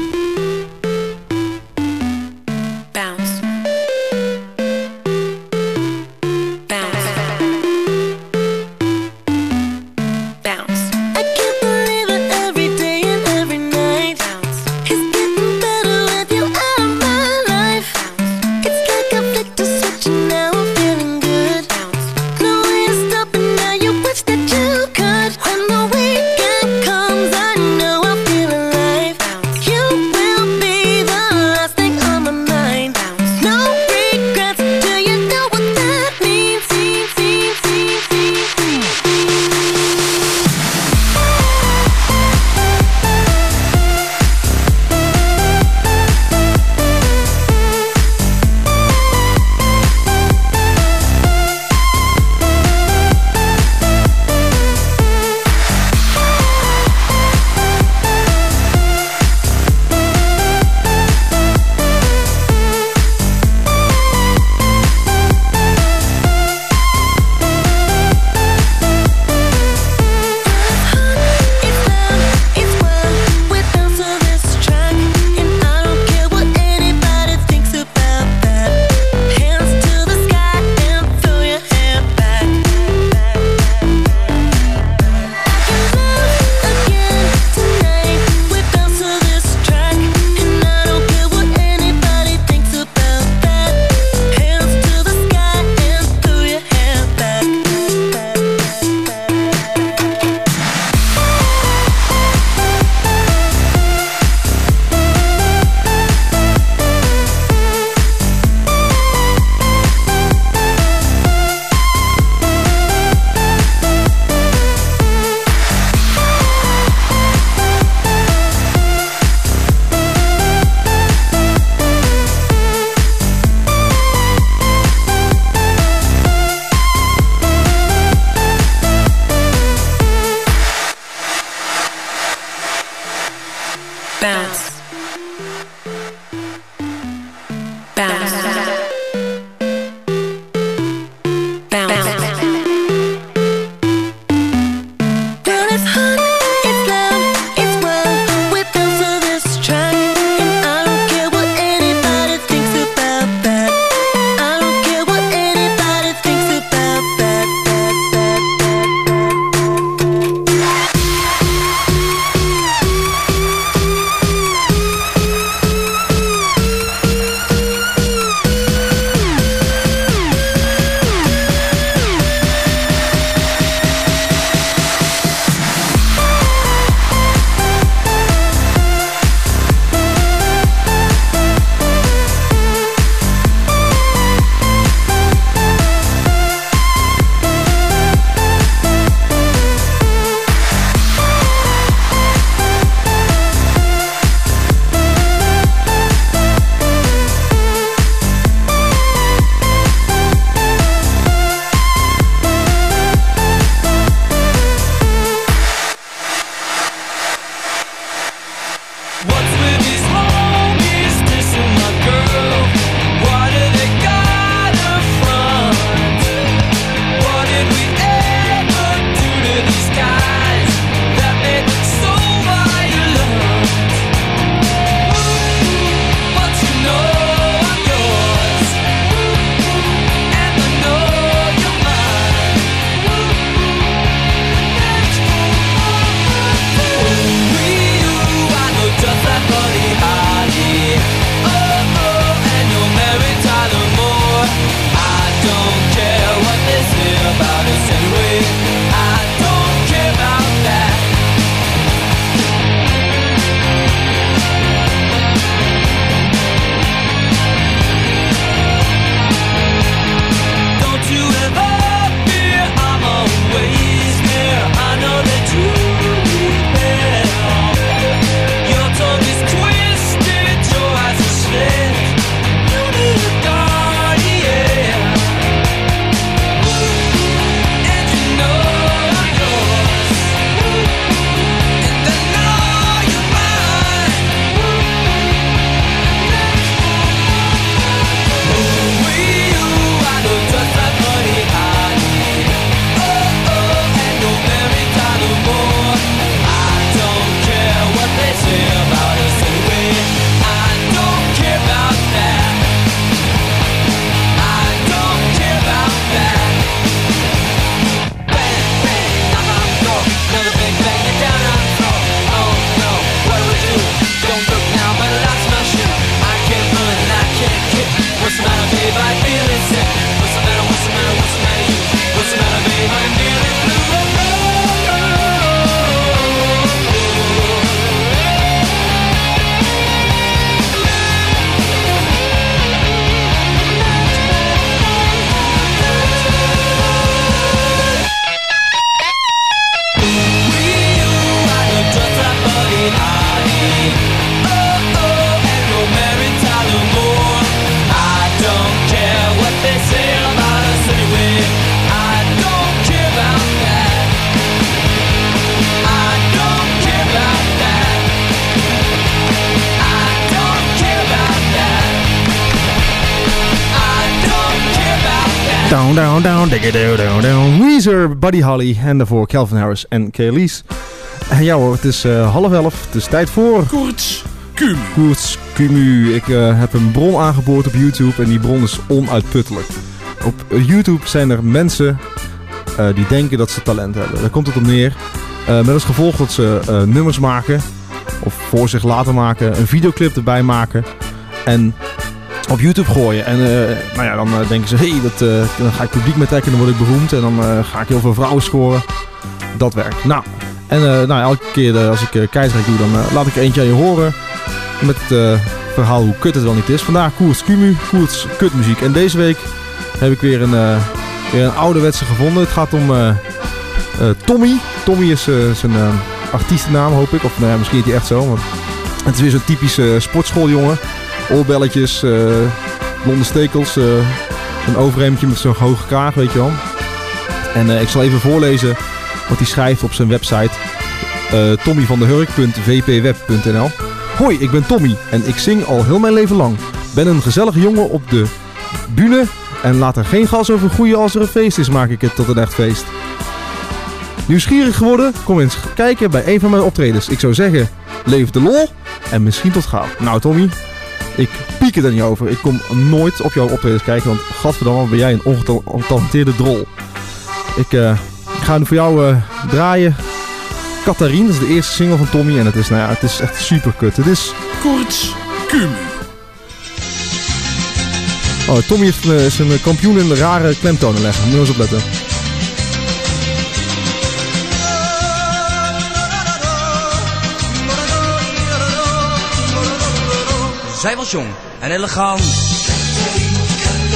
Buddy Holly en daarvoor Calvin Harris en Kelis. En ja hoor, het is eh, half elf. Het is tijd voor... Koorts Kumu. Koorts Kumu. Ik eh, heb een bron aangeboord op YouTube en die bron is onuitputtelijk. Op eh, YouTube zijn er mensen die denken dat ze talent hebben. Daar komt het op neer. Met als gevolg dat ze nummers maken of voor zich laten maken, een videoclip erbij maken en op YouTube gooien. En eh, nou ja, dan eh, denken ze, hé, hey, dat, eh, dan ga ik publiek met trekken en dan word ik beroemd. En dan ga ik heel veel vrouwen scoren. Dat werkt. Nou, en nou, elke keer als ik uh, doe, dan laat ik eentje aan je horen. Met het verhaal hoe kut het wel niet is. Vandaag Koerts Kumu, Koerts kutmuziek. En deze week heb ik weer een, weer een ouderwetse gevonden. Het gaat om Tommy. Tommy is zijn artiestennaam, hoop ik. Of nou misschien niet echt zo. Maar het is weer zo'n typische sportschooljongen. Oorbelletjes, eh, blonde stekels, eh, een overhemdje met zo'n hoge kraag, weet je wel. En eh, ik zal even voorlezen wat hij schrijft op zijn website. eh tommyvandehurk.vpweb.nl Hoi, ik ben Tommy en ik zing al heel mijn leven lang. Ben een gezellige jongen op de bühne en laat er geen gas over groeien als er een feest is, maak ik het tot een echt feest. Nieuwsgierig geworden? Kom eens kijken bij een van mijn optredens. Ik zou zeggen, leef de lol en misschien tot gauw. Nou Tommy, ik piek er niet over. Ik kom nooit op jouw optredens kijken, want gadverdamme ben jij een ongetalenteerde drol. Ik eh, ga nu voor jou eh, draaien. Katharine, dat is de eerste single van Tommy en het is, nou ja, het is echt super kut. Het is... Koorts Kumu. Oh, Tommy heeft, eh, is een kampioen in de rare klemtonen leggen. Moet je eens opletten. Zij was jong en elegant.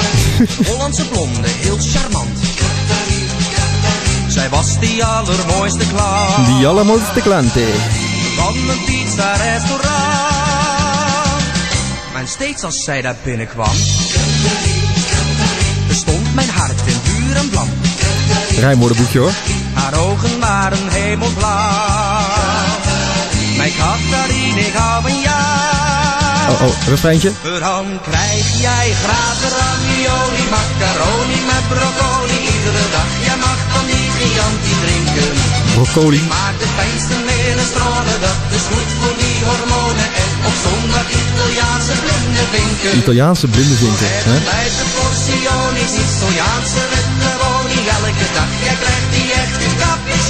Hollandse blonde, heel charmant. Zij was die allermooiste klant Die allermooiste klante. van een pizza-restaurant. Maar steeds als zij daar binnenkwam, bestond mijn hart in vuur en vlam. Rijmwoordenboekje hoor. Haar ogen waren hemelblauw. Mijn Katharine, ik hou van jou. Oh, oh, refreintje. Dan krijg jij graag ravioli, macaroni met broccoli. Iedere dag, jij mag van die Chianti drinken. Broccoli. Maak de fijnste minestrone, dat is goed voor die hormonen. En op zondag Italiaanse blinde vinken. Italiaanse blindenvinken. Hè? Bij de portionis, Italiaanse wetteroni. Elke dag, jij krijgt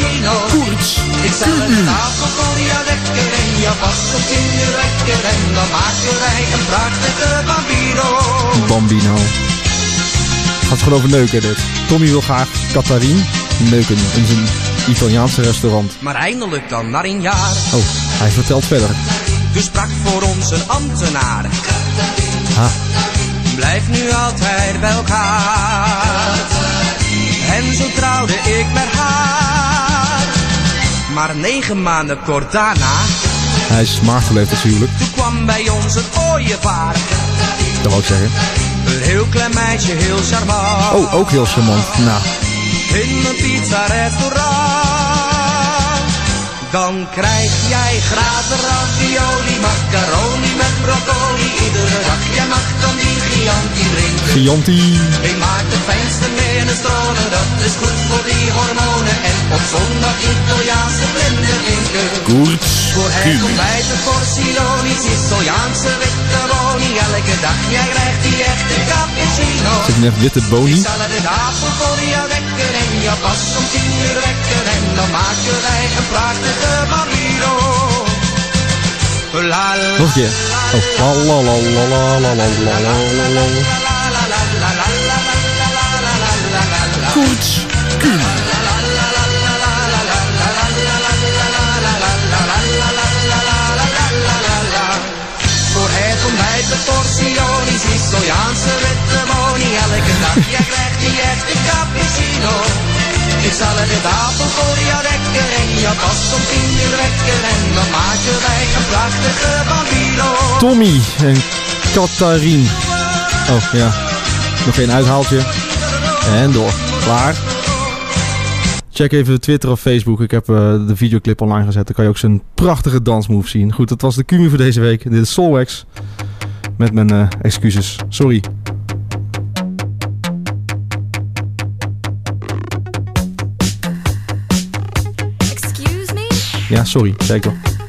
cappuccino. Koorts Ik zal een tafel voor je dekken en je was in je wekker. En dan maken wij een prachtige bambino. Bambino. Gaat gewoon over neuken dit. Tommy wil graag Katharine neuken in zijn Italiaanse restaurant. Maar eindelijk dan, na een jaar, Oh, hij vertelt verder. dus sprak voor ons een ambtenaar. Ha. Blijf nu altijd bij elkaar. En zo trouwde ik met haar. Maar negen maanden kort daarna, Hij is smaak verleefd natuurlijk. toen kwam bij ons een ooievaar. Dat wou ik zeggen. Een heel klein meisje, heel charmant. Oh, ook heel charmant. Nou, In een pizza-restaurant. Dan krijg jij gratis ravioli, macaroni met broccoli. Iedere dag, jij mag dan die Chianti drinken. Chianti. Ik maak de fijnste minestrone, dat is goed voor die hormonen. En op zondag Italiaanse blinde vinken. Koorts Voor het ontbijt portionis, Italiaanse witte boni. Elke dag, jij krijgt die echte cappuccino. Zit je net witte boni? Ik zal er de tafel voor je wekken en je pas om tien uur wekken. En dan maken wij een prachtige bambino. Nog een keer. Koets Kuhn. Vooruit ontbijt de portionis, Italiaanse witte monie. Elke dag, jij krijgt die echte cappuccino. Ik zal er tafel voor je dekken en je pas om tien uur wekken. En dan maken wij een prachtige bambino. Tommy en Katharine. Oh ja, nog één uithaaltje. En door. Klaar. Check even Twitter of Facebook. Ik heb eh, de videoclip online gezet. Dan kan je ook zijn prachtige dansmove zien. Goed, dat was de Cumi voor deze week. Dit is Solwax. Met mijn eh, excuses. Sorry. Ja, sorry, wel.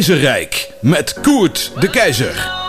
Keizerrijk met Koert de Keizer.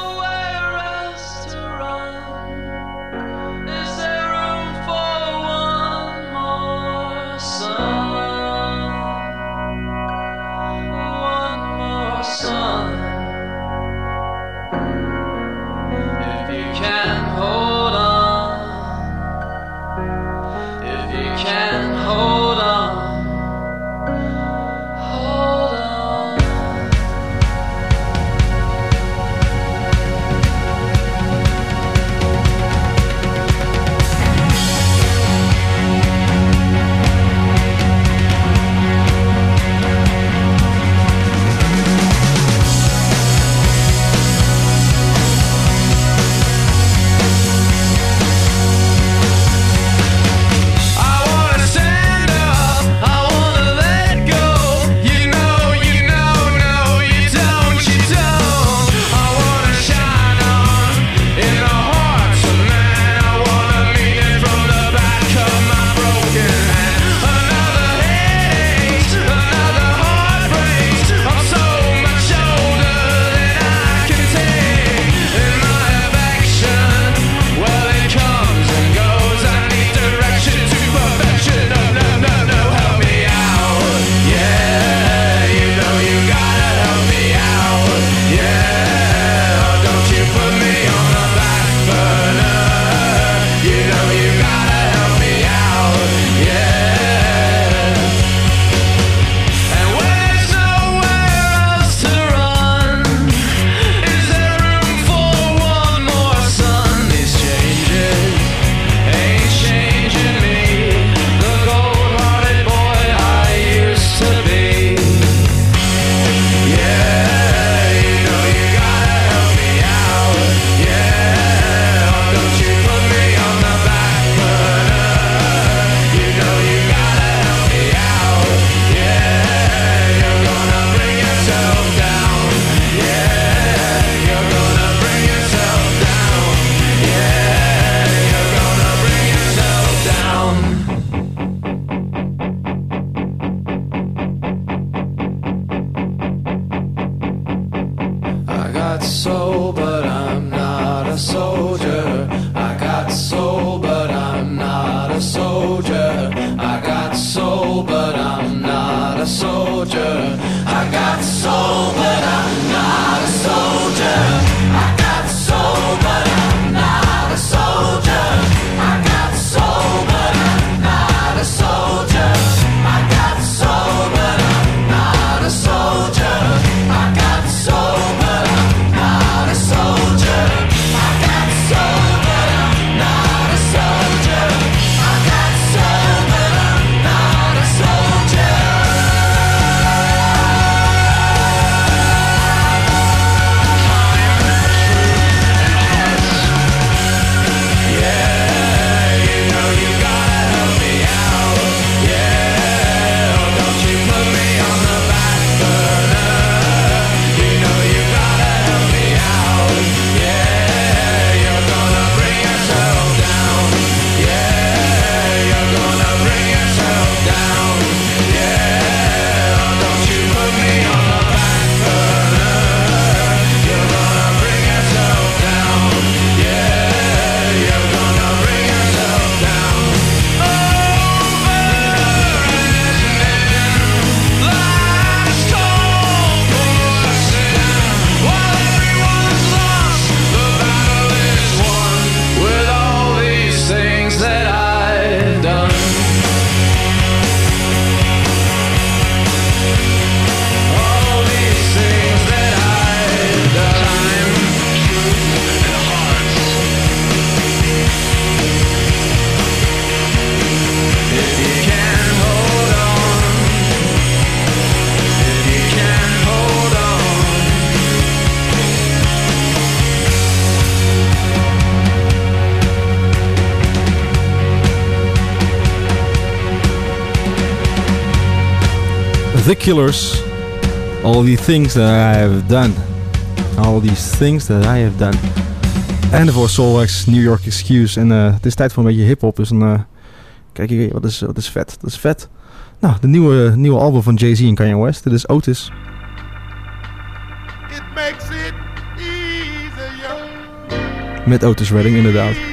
The Killers. All the things that I have done. All these things that I have done. En voor Soulwax, New York Excuse. En eh, het is tijd voor een beetje hip-hop. Dus dan. eh, kijk hier, wat is, wat is vet? Dat is vet. Nou, de nieuwe, nieuwe album van Jay-Z en Kanye West. Dit is Otis. It makes it easier, Met Otis Redding, inderdaad.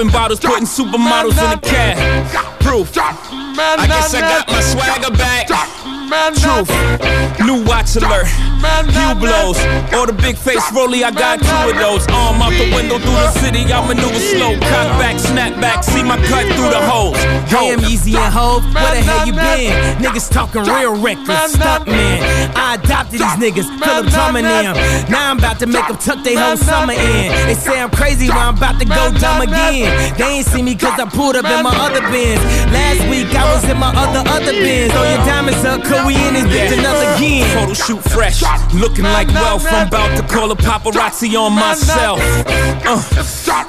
Popping bottles, putting supermodels in the cab. Proof. I guess I got my swagger back. Truth. New watch alert. Hue blows. Or the big face rolly, I got two of those. Arm out the window through the city, I maneuver slow. Cock back, snap back, see my cut through the holes. Hey, I'm Easy and Hove. Where the hell you been? Niggas talking real reckless. Stunt man. I adopted these niggas. Philip drumming them. Now I'm about to make them tuck their whole summer in. They say I'm crazy, but I'm about to go dumb again. They ain't see me cause I pulled up in my other bins. Last week I was in my other other bins. Throw your diamonds up, cause we in this bitch another again. Photo shoot fresh, looking like wealth. I'm about to call a paparazzi on myself. Uh,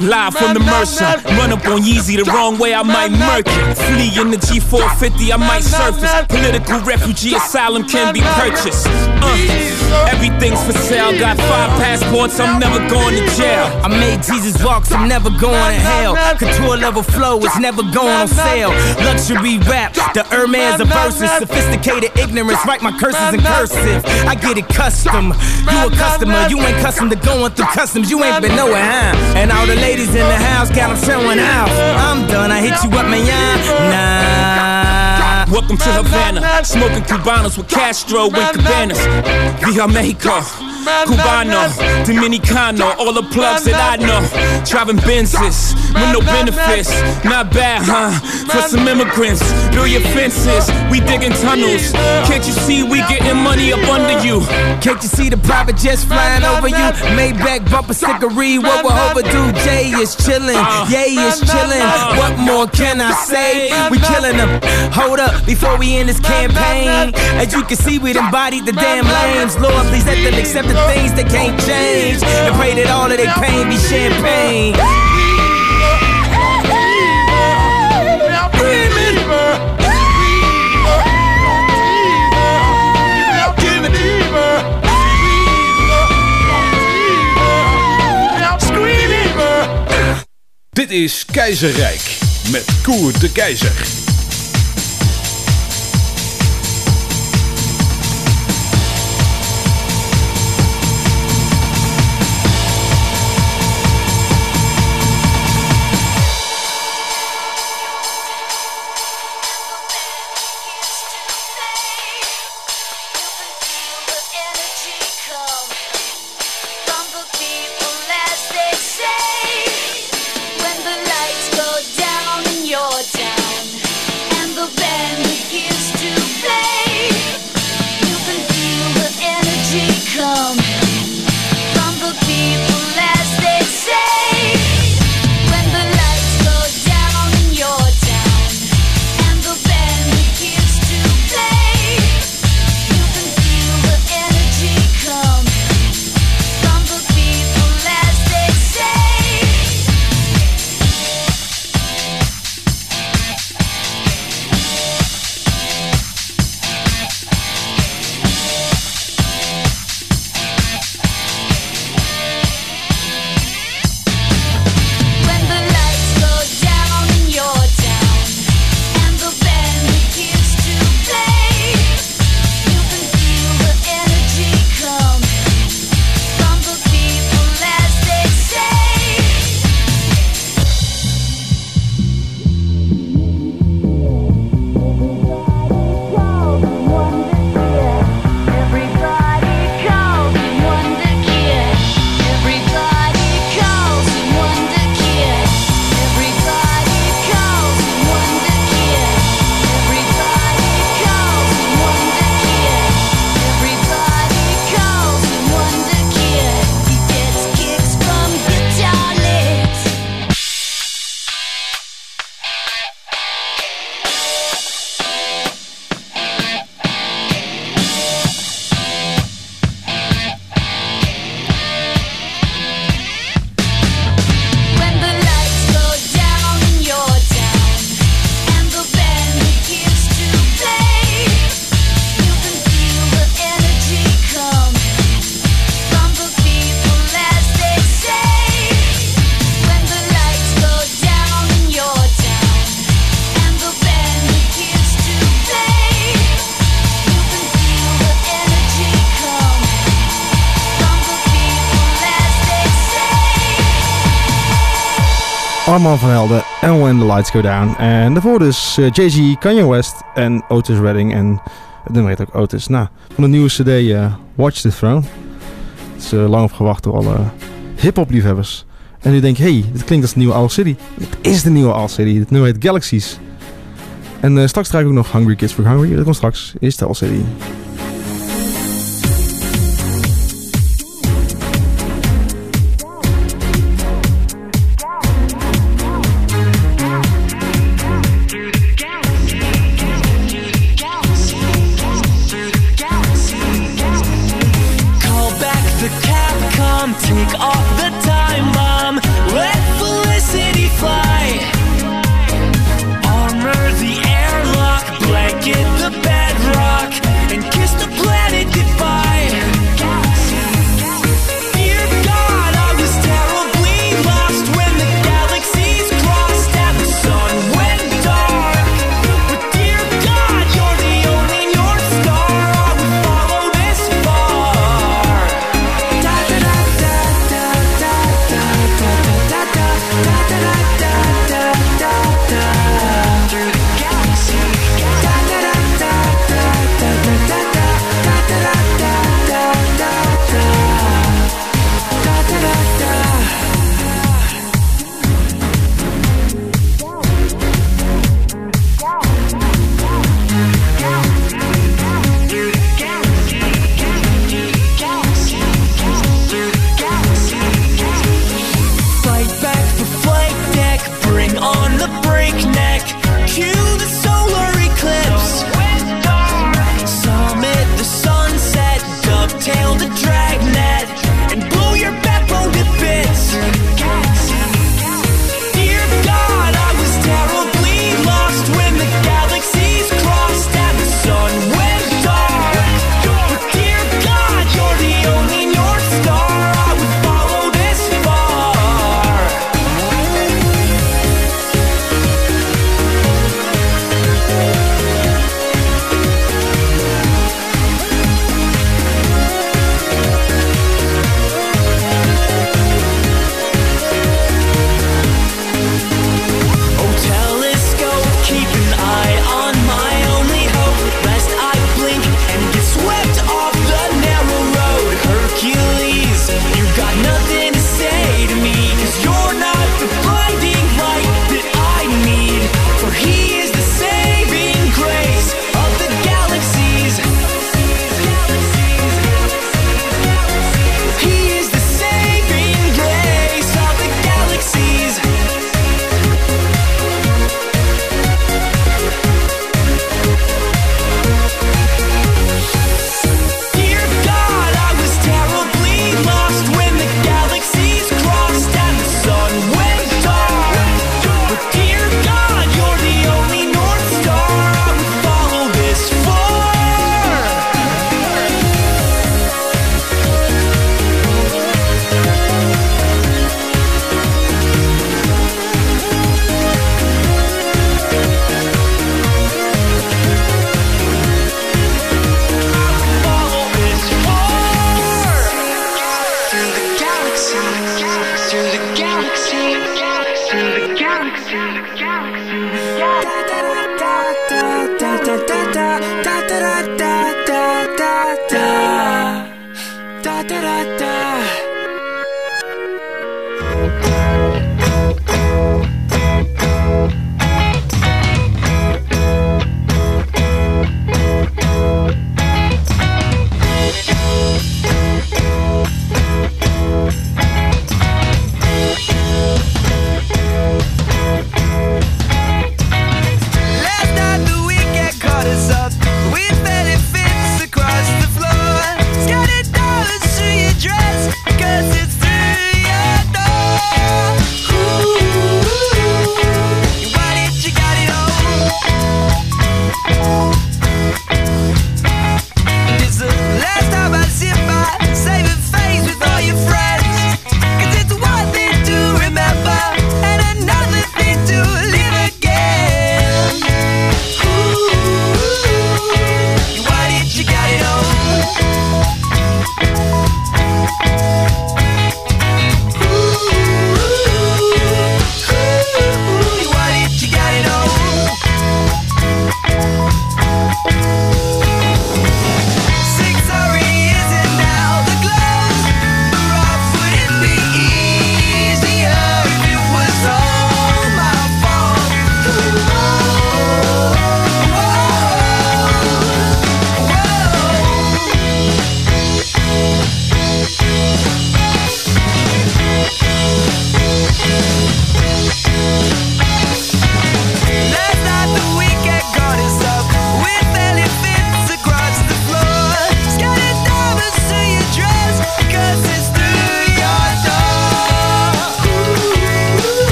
live from the Mercer. Run up on Yeezy the wrong way, I might murk it. Flee in the G450, I might surface. Political refugee asylum can be purchased. Uh, everything's for sale. Got five passports, I'm never going to jail. I made Jesus walk, I'm never going to hell. Couture level flow is never going on sale. Luxury rap, the Hermes of verses. Sophisticated ignorance, write my curses cursive. I get it custom. You a customer, you ain't custom to going through customs. You ain't been nowhere, huh? And all the ladies in the house got them showing out. I'm done, I hit you up, man. Nah. Welcome to Havana, smoking Cubanos with Castro and Cabanas. Via Mexico, Cubano, Dominicano, all the plugs that I know. Driving Benzes with no benefits, not bad, huh? For some immigrants, build your fences, we digging tunnels. Can't you see we getting money up under you? Can't you see the private jets flying over you? Maybach bumper stickery, what we're overdue. Jay is chillin', Yay is chillin'. What more can I say? We killing them. Hold up, before we end this campaign. As you can see, we done bodied the damn lames. Lord, please let them accept the the things that can't change. And pray that all of their pain be champagne. Dit is Keizerrijk met Koer de Keizer. Man van Helden en When the Lights Go Down. En daarvoor dus eh, Jay-Z, Kanye West en Otis Redding. En het nummer heet ook Otis. Nou, van de nieuwe cd eh, Watch the Throne. Het is eh, lang opgewacht door alle hip-hop liefhebbers. En nu denk hey, dit klinkt als de nieuwe All City. Het is de nieuwe All City, Het nummer heet Galaxies. En straks krijg ik ook nog Hungry Kids for Hungry. Dat komt straks. Is de All City.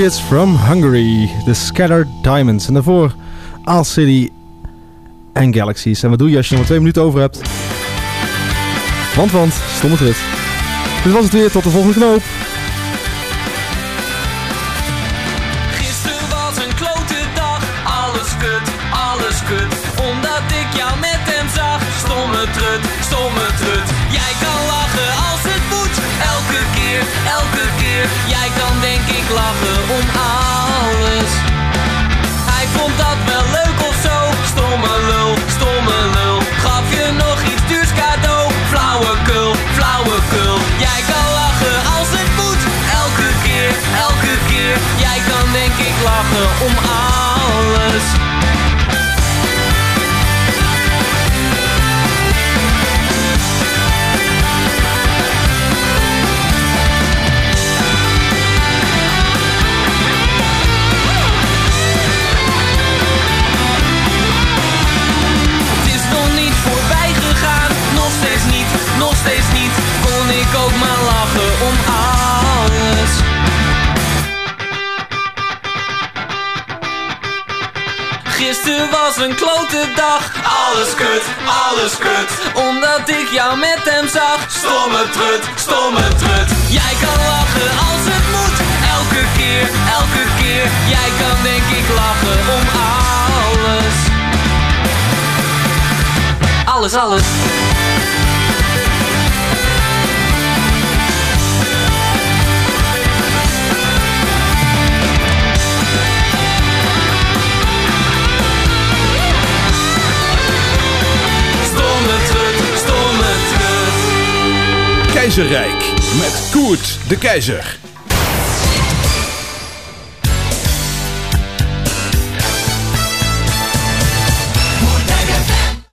Kids from Hungary, The Scattered Diamonds en daarvoor All City and Galaxies. En wat doe je als je nog twee minuten over hebt? Want want stomme trut. Dit was het weer tot de volgende knoop. Gister was een klote dag. alles kut, alles kut, omdat ik jou met hem zag. Stomme trut, stomme trut. Jij kan lachen als het moet, elke keer, elke keer. Jij kan denk ik lachen om alles. Hij vond dat wel leuk of zo. Stomme lul, stomme lul. Gaf je nog iets duurs cadeau? Flauwekul, flauwekul. Jij kan lachen als het moet. Elke keer, elke keer. Jij kan denk ik lachen om alles. Was een klote dag. Alles kut, alles kut. Omdat ik jou met hem zag. Stomme trut, stomme trut. Jij kan lachen als het moet. Elke keer, elke keer. Jij kan denk ik lachen om alles. Alles, alles. Met Koert de Keizer.